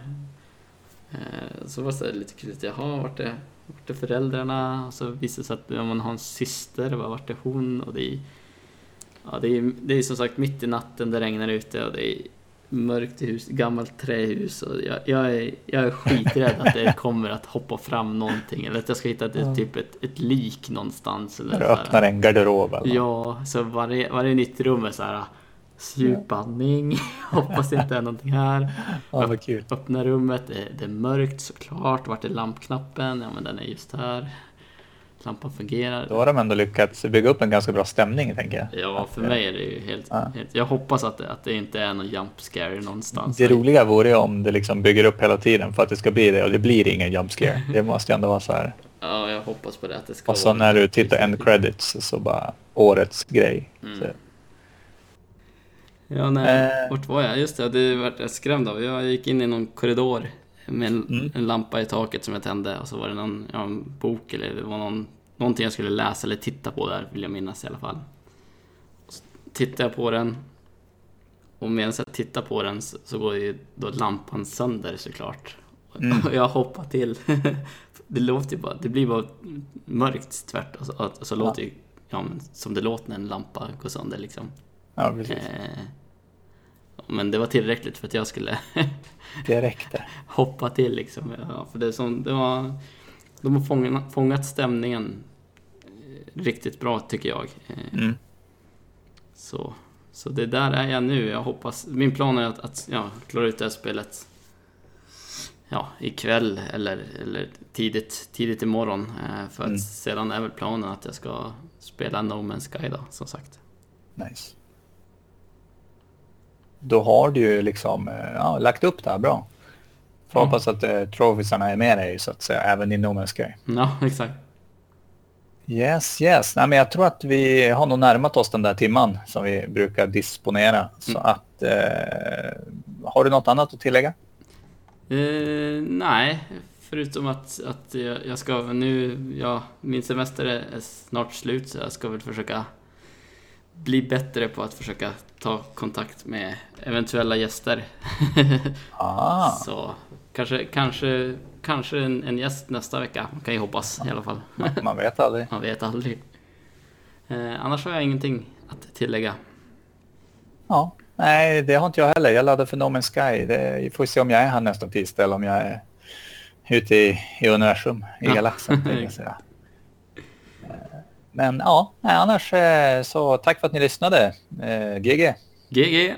Eh, Så var det lite kul, att, jaha, vart är, vart är föräldrarna? Och så visade det sig att man har en syster, var- vart är hon? Och det är, ja, det är, det är som sagt mitt i natten, det regnar ute och det är mörkt hus, gammalt trähus och jag, jag, är, jag är skiträdd att det (laughs) kommer att hoppa fram någonting eller att jag ska hitta ett, typ ett, ett lik någonstans. Eller du öppnar en garderob eller. Ja, så varje, varje nytt rum är så här djup andning, (laughs) hoppas det inte är någonting här. Ja, vad kul. Öppna rummet, det, det är mörkt såklart. Vart är lampknappen? Ja men den är just här. Lampan fungerar. Då har de ändå lyckats bygga upp en ganska bra stämning, tänker jag. Ja, för mig är det ju helt... Ja. helt jag hoppas att det, att det inte är någon jump scare någonstans. Det roliga vore ju om det liksom bygger upp hela tiden för att det ska bli det och det blir ingen jump scare. Det måste ju ändå vara så här. (laughs) Ja, jag hoppas på det. Att det ska Och så vara- när du tittar end credits så bara årets grej. Mm. Ja, nej. Eh. Vart var jag? Just det, det vart jag skrämd av. Jag gick in i någon korridor med en, Mm. lampa i taket som jag tände och så var det någon ja, bok eller det var någon, någonting jag skulle läsa eller titta på där, vill jag minnas i alla fall. Så tittade jag på den och medan jag tittar på den så, så går ju då lampan sönder såklart. Mm. (laughs) Och jag hoppar till. (laughs) det låter bara, det blir bara mörkt tvärt och så, och så Ja. låter ju ja, som det låter när en lampa går sönder liksom. ja, precis. Eh, men det var tillräckligt för att jag skulle (laughs) Det räckte. hoppa till liksom. Ja, för det, som, det var, de har fångat, fångat stämningen eh, riktigt bra tycker jag. Eh, Mm. Så, så det där är jag nu. Jag hoppas, min plan är att, att ja, klara ut det här spelet ja, ikväll eller, eller tidigt, tidigt imorgon. Eh, för att Mm. sedan är väl planen att jag ska spela No Man's Sky då, som sagt. Nice. Då har du ju liksom ja, lagt upp det här bra. Får hoppas att uh, trofisarna är med dig så att säga, även i No Man's Sky. Ja, exakt. Yes, yes. Nej, men jag tror att vi har nog närmat oss den där timman som vi brukar disponera. Så mm. att, eh, har du något annat att tillägga? Eh, nej, förutom att, att jag, jag ska nu, ja, min semester är snart slut så jag ska väl försöka bli bättre på att försöka ta kontakt med eventuella gäster. (laughs) ah. Så kanske, kanske, kanske en, en gäst nästa vecka, kan jag hoppas i alla fall. Man vet aldrig. (laughs) Man vet aldrig. Eh, annars har jag ingenting att tillägga. Ja, nej det har inte jag heller. Jag laddar för No Man's Sky. Det, vi får se om jag är här nästa tisdag eller om jag är ute i, i universum, i ja. galaxen. (laughs) Men ja, annars eh, så tack för att ni lyssnade. GG. GG.